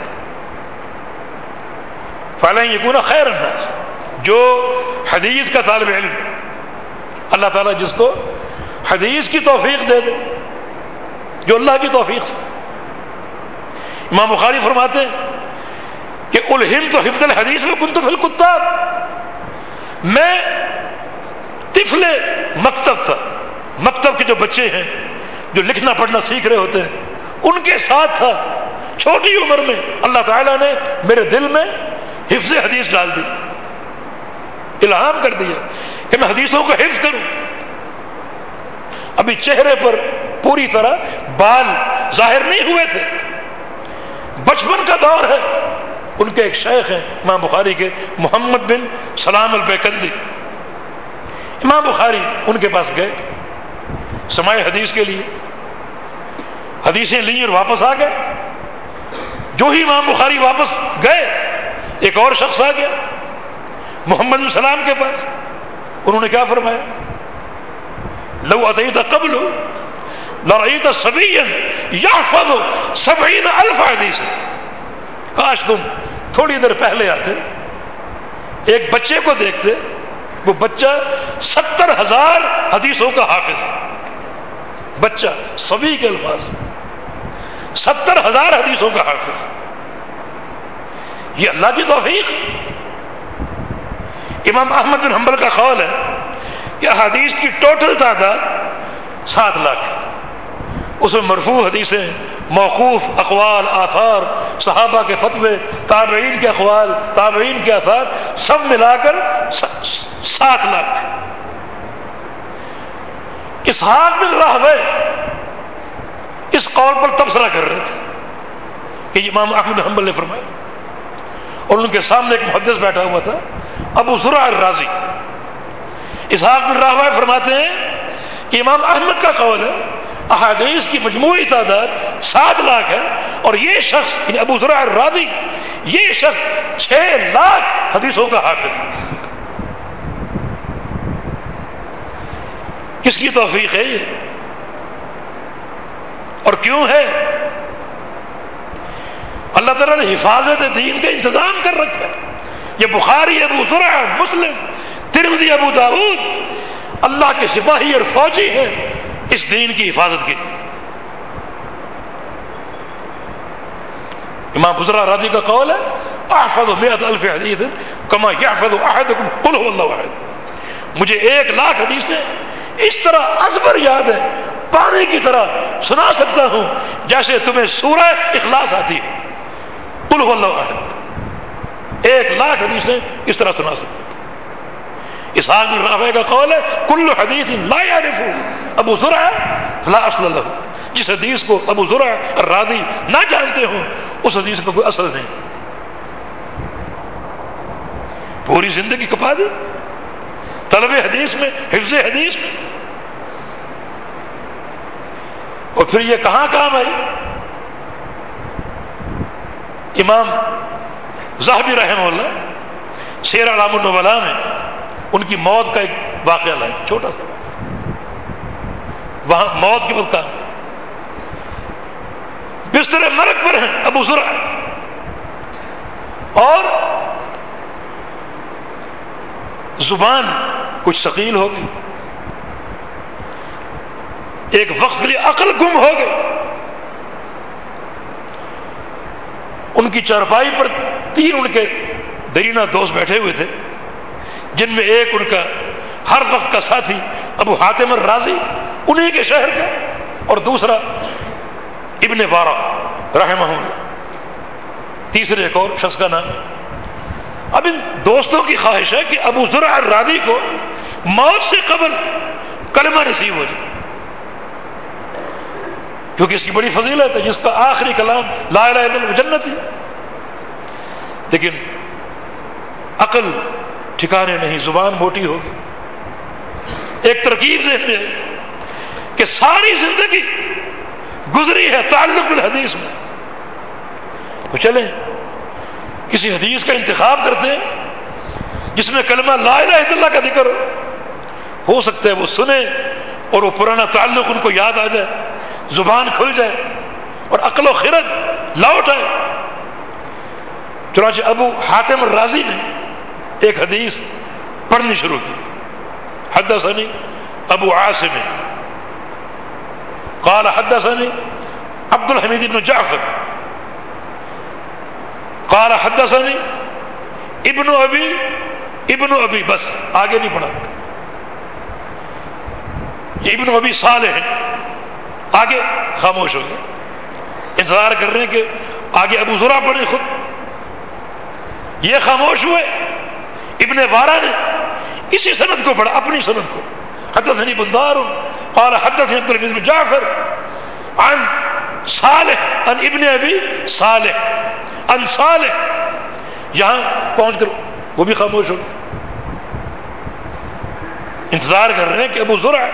فعليه يكون خير الناس، جو حدیث کا طالب علم، اللہ تعالیٰ جس کو حدیث کی توفیق دے دے، جو اللہ کی توفیق سے۔ امام بخاری فرماتے ہیں کہ الہم تو حفظ الحدیث میں کن تو فل کتاب میں طفل مکتب تھا، مکتب کے جو بچے ہیں، جو لکھنا پڑھنا سیکھ رہے ہوتے ہیں، ان کے ساتھ تھا۔ چھوٹی عمر میں اللہ تعالیٰ نے میرے دل میں حفظ حدیث ڈال دی، الہام کر دیا کہ میں حدیثوں کا حفظ کروں۔ ابھی چہرے پر پوری طرح بال ظاہر نہیں ہوئے تھے۔ بچپن کا دور ہے۔ ان کے ایک شیخ ہیں، امام بخاری کے محمد بن سلام البیکندی۔ امام بخاری ان کے پاس گئے۔ سمائے حدیث کے لیے حدیثیں لی اور واپس آ گئے۔ جو ہی امام بخاری واپس گئے، ایک اور شخص آ گیا، محمد بن سلام کے پاس۔ انہوں نے کیا فرمایا؟ لو اتعیت قبل لڑعیت سبھی یا فضو سبھی الف حدیث کاش تم تھوڑی دیر پہلے آتے، ایک بچے کو دیکھتے، وہ بچہ ستر ہزار حدیثوں کا حافظ، بچہ سبھی کے الفاظ، ستر ہزار حدیثوں کا حافظ۔ یہ اللہ کی توفیق۔ امام احمد بن حنبل کا قول ہے کہ حدیث کی ٹوٹل تعداد سات لاکھ اس میں مرفوع حدیثیں، موقوف اقوال، آثار، صحابہ کے فتوے، تابعین کے اقوال، تابعین کے آثار، سب ملا کر سات لاکھ اسحاق بن راہوے اس قول پر تبصرہ کر رہے تھے کہ امام احمد حنبل نے فرمایا، اور ان کے سامنے ایک محدث بیٹھا ہوا تھا، ابو ذرا الرازی۔ اسحاق بن فرماتے ہیں کہ امام احمد کا قول ہے، احادیث کی مجموعی تعداد سات لاکھ ہے اور یہ شخص یعنی ابو ذرا الرازی، یہ شخص چھ لاکھ حدیثوں کا حافظ کس کی توفیق ہے یہ؟ اور کیوں ہے؟ اللہ تعالیٰ نے حفاظت دین کا انتظام کر رکھا ہے۔ یہ بخاری، ابو ذرا، مسلم ترمزی ابو داود، اللہ کے سپاہی اور فوجی ہیں اس دین کی حفاظت کے لیے۔ امام بزرا رادی کا قول ہے، احفظ میت الف حدیث کما یحفظ احدکم قل هو اللہ احد مجھے ایک لاکھ حدیثیں اس طرح ازبر یاد ہے پانی کی طرح سنا سکتا ہوں، جیسے تمہیں سورہ اخلاص آتی ہے۔ قل هو اللہ احد ایک لاکھ حدیثیں اس طرح سنا سکتا ہوں۔ اسحاق بن رافع کا قول ہے، کل حدیث لا يعرفه ابو زرع فلا اصل له۔ جس حدیث کو ابو زرع الرادی نہ جانتے ہوں، اس حدیث کا کوئی اصل نہیں۔ پوری زندگی کپا دی۔ طلب حدیث میں، حفظ حدیث میں۔ اور پھر یہ کہاں کام آئی؟ امام زاہبی رحمہ اللہ شیر علام النبلا میں ان کی موت کا ایک واقعہ لائے چھوٹا سا۔ وہاں موت کے وقت کا بستر مرک پر ہیں، ابو ذرا اور زبان کچھ ثقیل ہو گئی۔ ایک وقت کے لیے عقل گم ہو گئی۔ ان کی چارپائی پر تین ان کے درینہ دوست بیٹھے ہوئے تھے۔ جن میں ایک ان کا ہر وقت کا ساتھی ابو حاتم الرازی انہیں کے شہر کا اور دوسرا ابن بارہ رحمہ اللہ۔ تیسرے ایک اور شخص کا نام۔ اب ان دوستوں کی خواہش ہے کہ ابو ذرا الرادی کو موت سے قبل کلمہ نصیب ہو جائے۔ کیونکہ اس کی بڑی فضیلت ہے، جس کا آخری کلام لا الہ الا اللہ جنت ہی لیکن عقل ٹھکانے نہیں، زبان موٹی ہوگی۔ ایک ترکیب ذہن میں کہ ساری زندگی گزری ہے تعلق الحدیث میں۔ تو چلیں، کسی حدیث کا انتخاب کرتے ہیں، جس میں کلمہ لا الہ الا اللہ کا ذکر ہو ہو سکتا ہے، وہ سنے اور وہ پرانا تعلق ان کو یاد آ جائے، زبان کھل جائے اور عقل و خرد لوٹ آئے۔ چنانچہ ابو حاتم الرازی نے ایک حدیث پڑھنی شروع کی۔ حدثني ابو عاصم۔ قال حدثني عبد الحميد بن جعفر۔ قال حدثني ابن ابی ابن ابی، بس آگے نہیں پڑھا۔ یہ ابن ابی صالح ہیں۔ آگے خاموش ہو گئے۔ انتظار کر رہے ہیں کہ آگے ابو ذرا پڑے خود۔ یہ خاموش ہوئے۔ ابن وارا نے اسی صنعت کو پڑھا، اپنی صنعت کو۔ حدثني بندار، قال حدثني عبد العزيز بن جعفر، عن صالح، عن ابن ابي صالح، عن صالح۔ یہاں پہنچ کر وہ بھی خاموش ہو انتظار کر رہے ہیں کہ ابو ذرا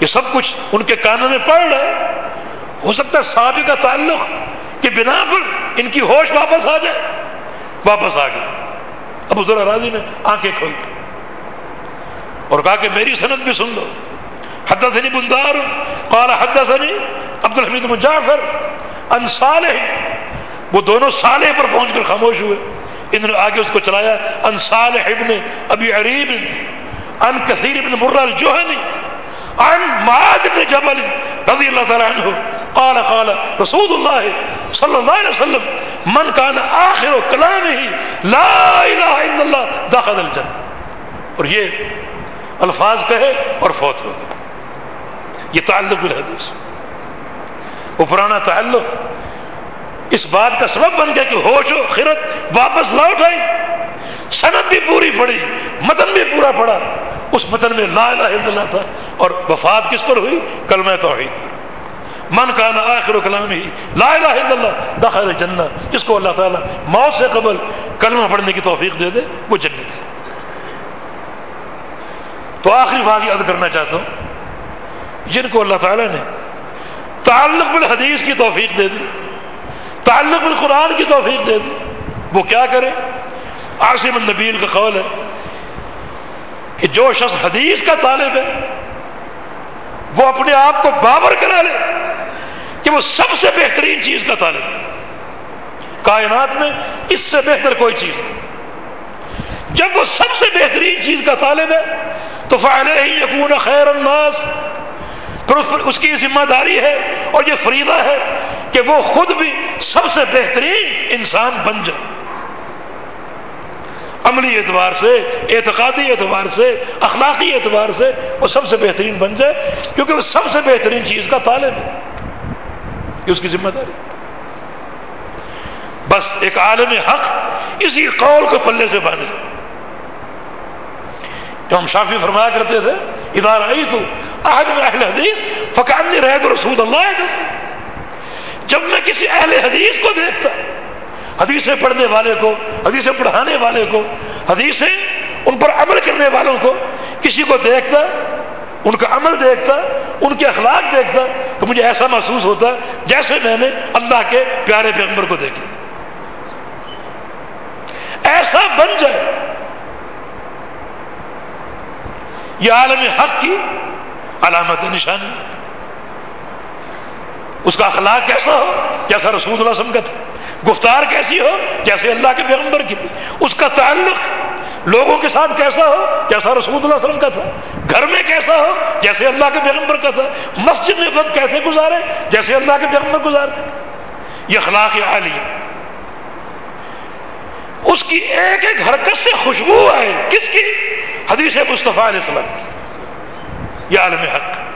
یہ سب کچھ ان کے کانوں میں پڑ رہا ہے۔ ہو سکتا ہے صحابی کا تعلق کہ بنا پر ان کی ہوش واپس آ جائے۔ واپس آ گئے۔ ابو ذرا راضی نے آنکھیں کھول دی اور کہا کہ میری صنعت بھی سن لو حدثني بندار قال حدثني عبد الحمید بن جعفر ان صالح۔ وہ دونوں صالح پر پہنچ کر خاموش ہوئے۔ انہوں نے آگے اس کو چلایا۔ ان صالح ابن ابی عریب ان کثیر ابن مرہ الجوہنی عن معاذ بن جبل رضی اللہ تعالی عنہ۔ قال قال رسول اللہ صلی اللہ علیہ وسلم، من کان آخر کلامه لا الہ الا اللہ دخل الجنہ. اور یہ الفاظ کہے اور فوت ہو گئے۔ یہ تعلق بالحدیث۔ وہ پرانا تعلق۔ اس بات کا سبب بن گیا کہ ہوش و خرت واپس لوٹ آئی۔ صنعت بھی پوری پڑی متن بھی پورا پڑا۔ اس متن میں لا الہ الا اللہ تھا اور وفات کس پر ہوئی؟ کلمہ توحید پر۔ من کا نا آخر کلام ہی لا الہ الا اللہ داخل جنہ جس کو اللہ تعالیٰ موت سے قبل کلمہ پڑھنے کی توفیق دے دے، وہ جنت ہے۔ تو آخری بات یاد کرنا چاہتا ہوں، جن کو اللہ تعالیٰ نے تعلق بالحدیث کی توفیق دے دی، تعلق بالقرآن کی توفیق دے دی، وہ کیا کرے؟ عاصم النبیل کا قول ہے کہ جو شخص حدیث کا طالب ہے، وہ اپنے آپ کو بابر کرا لے۔ کہ وہ سب سے بہترین چیز کا طالب ہے کائنات میں اس سے بہتر کوئی چیز نہیں۔ جب وہ سب سے بہترین چیز کا طالب ہے، تو فائدہ ہی یقون خیر الناس۔ پھر اس کی ذمہ داری ہے اور یہ فریدہ ہے کہ وہ خود بھی سب سے بہترین انسان بن جائے۔ عملی اعتبار سے، اعتقادی اعتبار سے، اخلاقی اعتبار سے وہ سب سے بہترین بن جائے، کیونکہ وہ سب سے بہترین چیز کا طالب ہے۔ یہ اس کی ذمہ داری بس ایک عالم حق اسی قول کو پلے سے باندھ لے جو ہم شافی فرمایا کرتے تھے ادارہ آئی تو آج میں اہل حدیث فقان رہے تو رسول اللہ جب میں کسی اہل حدیث کو دیکھتا، حدیثیں پڑھنے والے کو، حدیثیں پڑھانے والے کو، حدیثیں ان پر عمل کرنے والوں کو کسی کو دیکھتا ان کا عمل دیکھتا، ان کے اخلاق دیکھتا، تو مجھے ایسا محسوس ہوتا جیسے میں نے اللہ کے پیارے پیغمبر کو دیکھ لیا ایسا بن جائے، یہ عالم حق کی علامت نشانی۔ اس کا اخلاق کیسا ہو؟ جیسا رسول اللہ وسلم کا تھا۔ گفتار کیسی ہو؟ جیسے اللہ کے پیغمبر کی۔ اس کا تعلق لوگوں کے ساتھ کیسا ہو؟ جیسا رسول اللہ وسلم کا تھا۔ گھر میں کیسا ہو؟ جیسے اللہ کے پیغمبر کا تھا۔ مسجد میں وقت کیسے گزارے؟ جیسے اللہ کے پیغمبر گزارتے۔ یہ اخلاق عالیہ۔ اس کی ایک ایک حرکت سے خوشبو آئے۔ کس کی؟ حدیث مصطفیٰ علیہ السلام کی۔ یہ عالم حق۔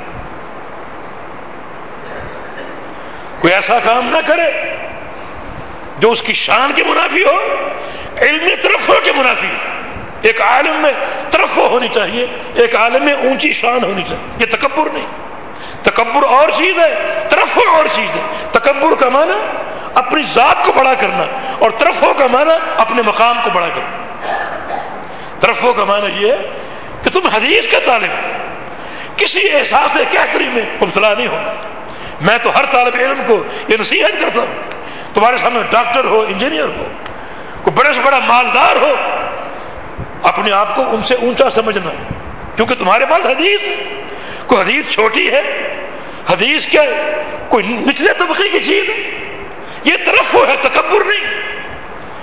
کوئی ایسا کام نہ کرے جو اس کی شان کے منافی ہو، علم طرف کے منافی ہو۔ ایک عالم میں طرف ہونی چاہیے، ایک عالم میں اونچی شان ہونی چاہیے۔ یہ تکبر نہیں۔ تکبر اور چیز ہے طرف اور چیز ہے۔ تکبر کا معنی اپنی ذات کو بڑا کرنا اور طرفوں کا معنی اپنے مقام کو بڑا کرنا۔ طرفوں کا معنی یہ ہے کہ تم حدیث کا طالب کسی احساس کہتری میں مبتلا نہیں ہونا۔ میں تو ہر طالب علم کو یہ نصیحت کرتا ہوں۔ تمہارے سامنے ڈاکٹر ہو، انجینئر ہو، کوئی بڑے سے بڑا مالدار ہو، اپنے آپ کو ان سے اونچا سمجھنا۔ کیونکہ تمہارے پاس حدیث ہے۔ کوئی حدیث چھوٹی ہے، حدیث کیا کوئی نچلے طبقے کی چیز ہے۔ یہ طرف ہے، تکبر نہیں۔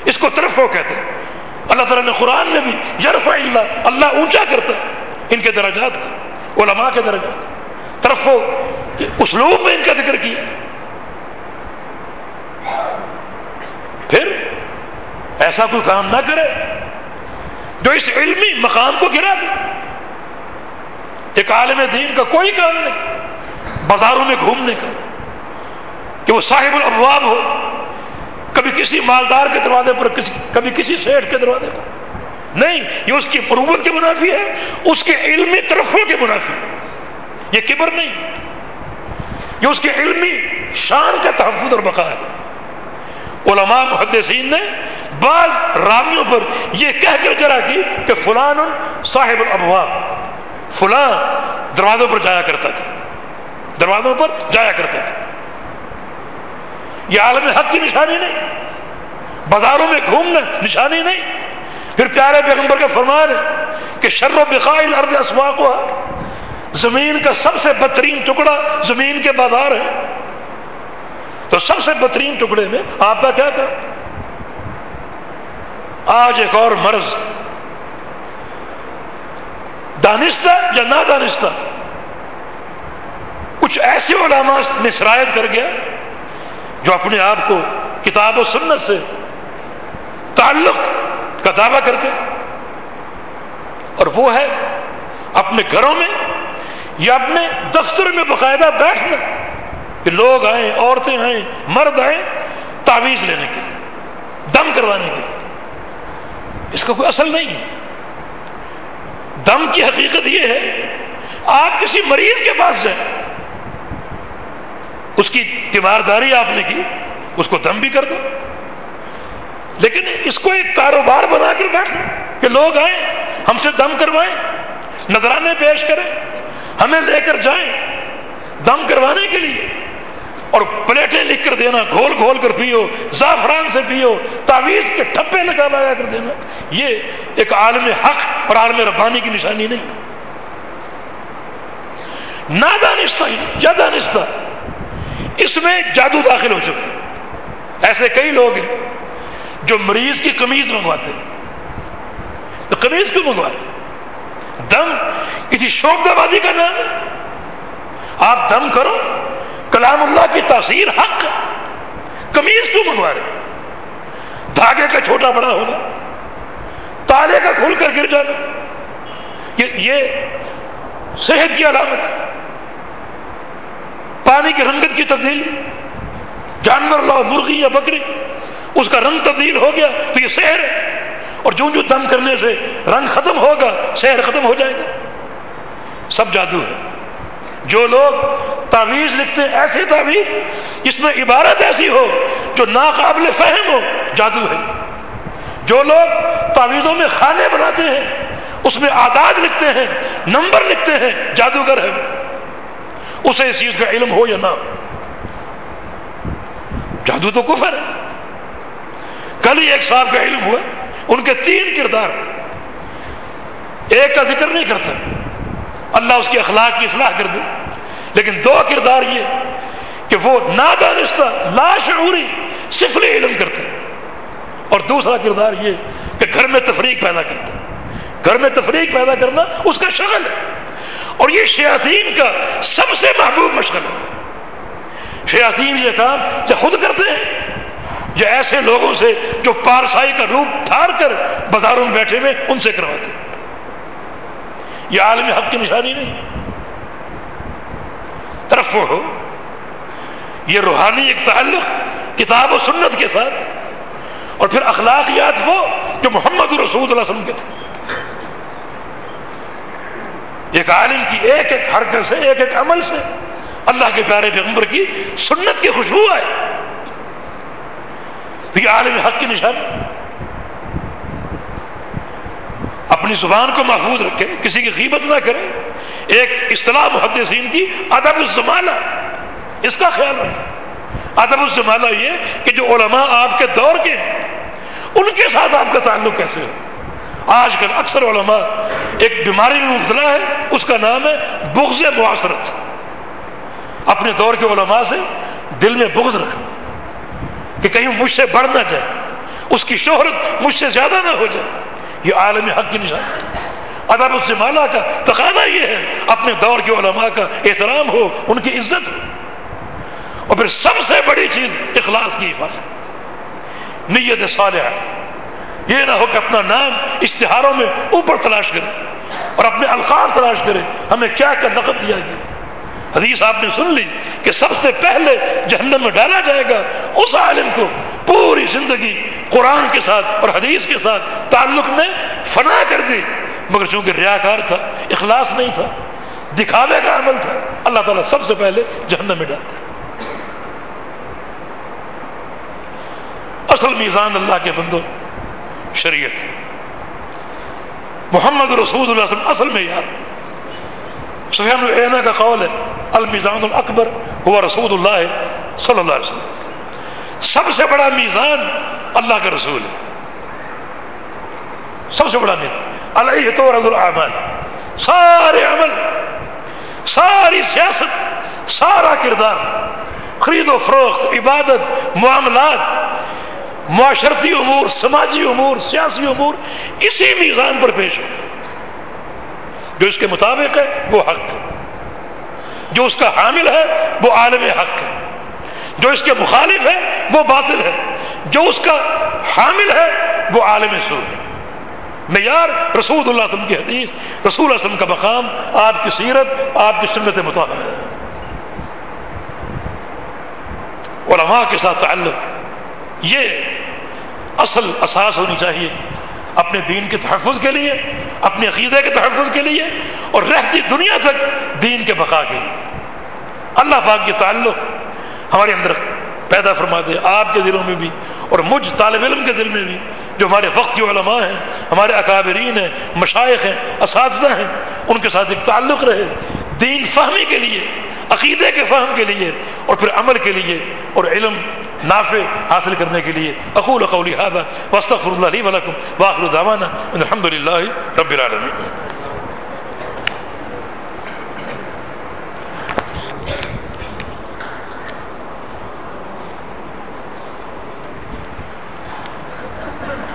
اس کو طرف کہتے ہیں۔ اللہ تعالیٰ نے قرآن میں بھی یرف اللہ اللہ اونچا کرتا ہے، ان کے درجات کو علماء کے درجات طرف اسلوب میں ان کا ذکر کیا۔ پھر ایسا کوئی کام نہ کرے جو اس علمی مقام کو گرا دے۔ ایک عالم دین کا کوئی کام نہیں، بازاروں میں گھومنے کا، کہ وہ صاحب الابواب ہو۔ کبھی کسی مالدار کے دروازے پر، کسی، کبھی کسی سیٹ کے دروازے پر۔ نہیں، یہ اس کی پروبت کے منافی ہے، اس کے علمی طرفوں کے منافی ہے۔ یہ کبر نہیں، یہ اس کے علمی شان کا تحفظ اور بقا ہے۔ علماء محدثین نے بعض رامیوں پر یہ کہہ کر جرا کی کہ فلان صاحب الابواب، فلان دروازوں پر جایا کرتا تھا، دروازوں پر جایا کرتا تھا۔ یہ عالم حق کی نشانی نہیں، بازاروں میں گھومنا نشانی نہیں۔ پھر پیارے پیغمبر کا فرمان ہے کہ شر و بخائل ارد اسواق زمین کا سب سے بہترین ٹکڑا زمین کے بازار ہے۔ تو سب سے بہترین ٹکڑے میں آپ کا کیا کر آج ایک اور مرض۔ دانستہ یا نہ دانستہ کچھ ایسے علماء نے شرائط کر گیا جو اپنے آپ کو کتاب و سنت سے تعلق کا دعویٰ کرتے اور وہ ہے اپنے گھروں میں یا اپنے دفتر میں باقاعدہ بیٹھنا کہ لوگ آئیں، عورتیں آئیں، مرد آئیں، تعویذ لینے کے لیے، دم کروانے کے لیے۔ اس کا کوئی اصل نہیں ہے۔ دم کی حقیقت یہ ہے، آپ کسی مریض کے پاس جائیں۔ اس کی تیمارداری آپ نے کی، اس کو دم بھی کر دو۔ لیکن اس کو ایک کاروبار بنا کر بیٹھنا کہ لوگ آئیں، ہم سے دم کروائیں، نذرانے پیش کریں۔ ہمیں لے کر جائیں دم کروانے کے لیے اور پلیٹیں لکھ کر دینا، گھول گھول کر پیو، زعفران سے پیو، تعویذ کے ٹھپے لگا لگا کر دینا۔ یہ ایک عالم حق اور عالم ربانی کی نشانی نہیں۔ نہ دانستہ یا دانستہ اس میں جادو داخل ہو چکا۔ ایسے کئی لوگ ہیں جو مریض کی قمیض منگواتے تو قمیض کیوں منگواتے دم، کسی شوق دبادی کا نام؟ ہے آپ دم کرو، کلام اللہ کی تاثیر حق کمیز کیوں منگوا رہے دھاگے کا چھوٹا بڑا ہونا، تالے کا کھول کر گر جانا، یہ یہ صحت کی علامت ہے۔ پانی کی رنگت کی تبدیلی، جانور لاؤ مرغی یا بکری، اس کا رنگ تبدیل ہو گیا تو یہ شہر ہے۔ اور جو جو دم کرنے سے رنگ ختم ہوگا شہر ختم ہو جائے گا۔ سب جادو ہے۔ جو لوگ تعویذ لکھتے ہیں ایسے تعویذ، جس میں عبارت ایسی ہو جو ناقابل فہم ہو، جادو ہے۔ جو لوگ تعویذوں میں خانے بناتے ہیں، اس میں آداد لکھتے ہیں، نمبر لکھتے ہیں، جادوگر ہے اسے اس چیز کا علم ہو یا نہ ہو۔ جادو تو کفر ہے۔ کل ہی ایک صاحب کا علم ہوا۔ ان کے تین کردار ایک کا ذکر نہیں کرتا اللہ اس کی اخلاق کی اصلاح کر دے لیکن دو کردار یہ کہ وہ نادانستہ لاشعوری سفلی علم کرتے اور دوسرا کردار یہ کہ گھر میں تفریق پیدا کرتا گھر میں تفریق پیدا کرنا اس کا شغل ہے۔ اور یہ شیاطین کا سب سے محبوب مشغل ہے۔ شیاطین یہ کام جو خود کرتے ہیں یا ایسے لوگوں سے جو پارسائی کا روپ تھار کر بازاروں میں بیٹھے ہوئے ان سے کرواتے یہ عالم حق کی نشانی نہیں۔ طرف ہو۔ یہ روحانی ایک تعلق کتاب و سنت کے ساتھ۔ اور پھر اخلاقیات وہ جو محمد رسول اللہ وسلم کے تھے۔ ایک عالم کی ایک ایک حرکت سے، ایک ایک عمل سے اللہ کے پیارے پیغمبر کی سنت کی خوشبو آئے۔ تو یہ عالم حق کی نشانی اپنی زبان کو محفوظ رکھے کسی کی غیبت نہ کرے ایک اصطلاح محدثین کی ادب الزمالہ، اس کا خیال رکھے ادب الزمالہ یہ کہ جو علماء آپ کے دور کے ہیں، ان کے ساتھ آپ کا تعلق کیسے ہو آج کل اکثر علماء ایک بیماری میں مبتلا ہے اس کا نام ہے بغض معاشرت اپنے دور کے علماء سے دل میں بغض رکھنا۔ کہ کہیں مجھ سے بڑھ نہ جائے، اس کی شہرت مجھ سے زیادہ نہ ہو جائے۔ یہ عالم حق کی نشان ادب اس مالا کا تقاضا یہ ہے، اپنے دور کے علماء کا احترام ہو، ان کی عزت ہو۔ اور پھر سب سے بڑی چیز اخلاص کی حفاظت۔ نیت صالحہ یہ نہ ہو کہ اپنا نام اشتہاروں میں اوپر تلاش کرے اور اپنے القاب تلاش کرے، ہمیں کیا کیا نقد دیا گیا۔ حدیث آپ نے سن لی کہ سب سے پہلے جہنم میں ڈالا جائے گا، اس عالم کو پوری زندگی قرآن کے ساتھ اور حدیث کے ساتھ تعلق میں فنا کر دی۔ مگر چونکہ ریاکار تھا، اخلاص نہیں تھا، دکھاوے کا عمل تھا، اللہ تعالیٰ سب سے پہلے جہنم میں ڈالتے اصل میزان اللہ کے بندو شریعت۔ محمد رسول اللہ وسلم، اصل میں یار سفیان العینہ کا قول ہے المیزان الاکبر ہوا رسول اللہ صلی اللہ علیہ وسلم۔ سب سے بڑا میزان اللہ کا رسول ہے۔ سب سے بڑا میزان۔ علیہ تو رض العمل سارے عمل، ساری سیاست، سارا کردار، خرید و فروخت، عبادت، معاملات، معاشرتی امور، سماجی امور، سیاسی امور، اسی میزان پر پیش ہو۔ جو اس کے مطابق ہے، وہ حق ہے۔ جو اس کا حامل ہے، وہ عالم حق ہے۔ جو اس کے مخالف ہے، وہ باطل ہے۔ جو اس کا حامل ہے، وہ عالم سور ہے۔ معیار رسول اللہ وسلم کی حدیث، رسول اللہ وسلم کا مقام، آپ کی سیرت، آپ کی سنت مطابق علماء کے ساتھ تعلق، یہ اصل اساس ہونی چاہیے۔ اپنے دین کے تحفظ کے لیے، اپنے عقیدے کے تحفظ کے لیے، اور رہتی دنیا تک دین کے بقا کے لیے۔ اللہ پاک کے تعلق ہمارے اندر پیدا فرما دے، آپ کے دلوں میں بھی، اور مجھ طالب علم کے دل میں بھی، جو ہمارے وقت کے علماء ہیں، ہمارے اکابرین ہیں، مشائق ہیں، اساتذہ ہیں، ان کے ساتھ ایک تعلق رہے۔ دین فہمی کے لیے، عقیدے کے فہم کے لیے، اور پھر عمل کے لیے، اور علم نافع حاصل کرنے کے لیے۔ اقول قولی هذا واستغفر الله لي ولكم واخر دعوانا الحمد لله رب العالمين۔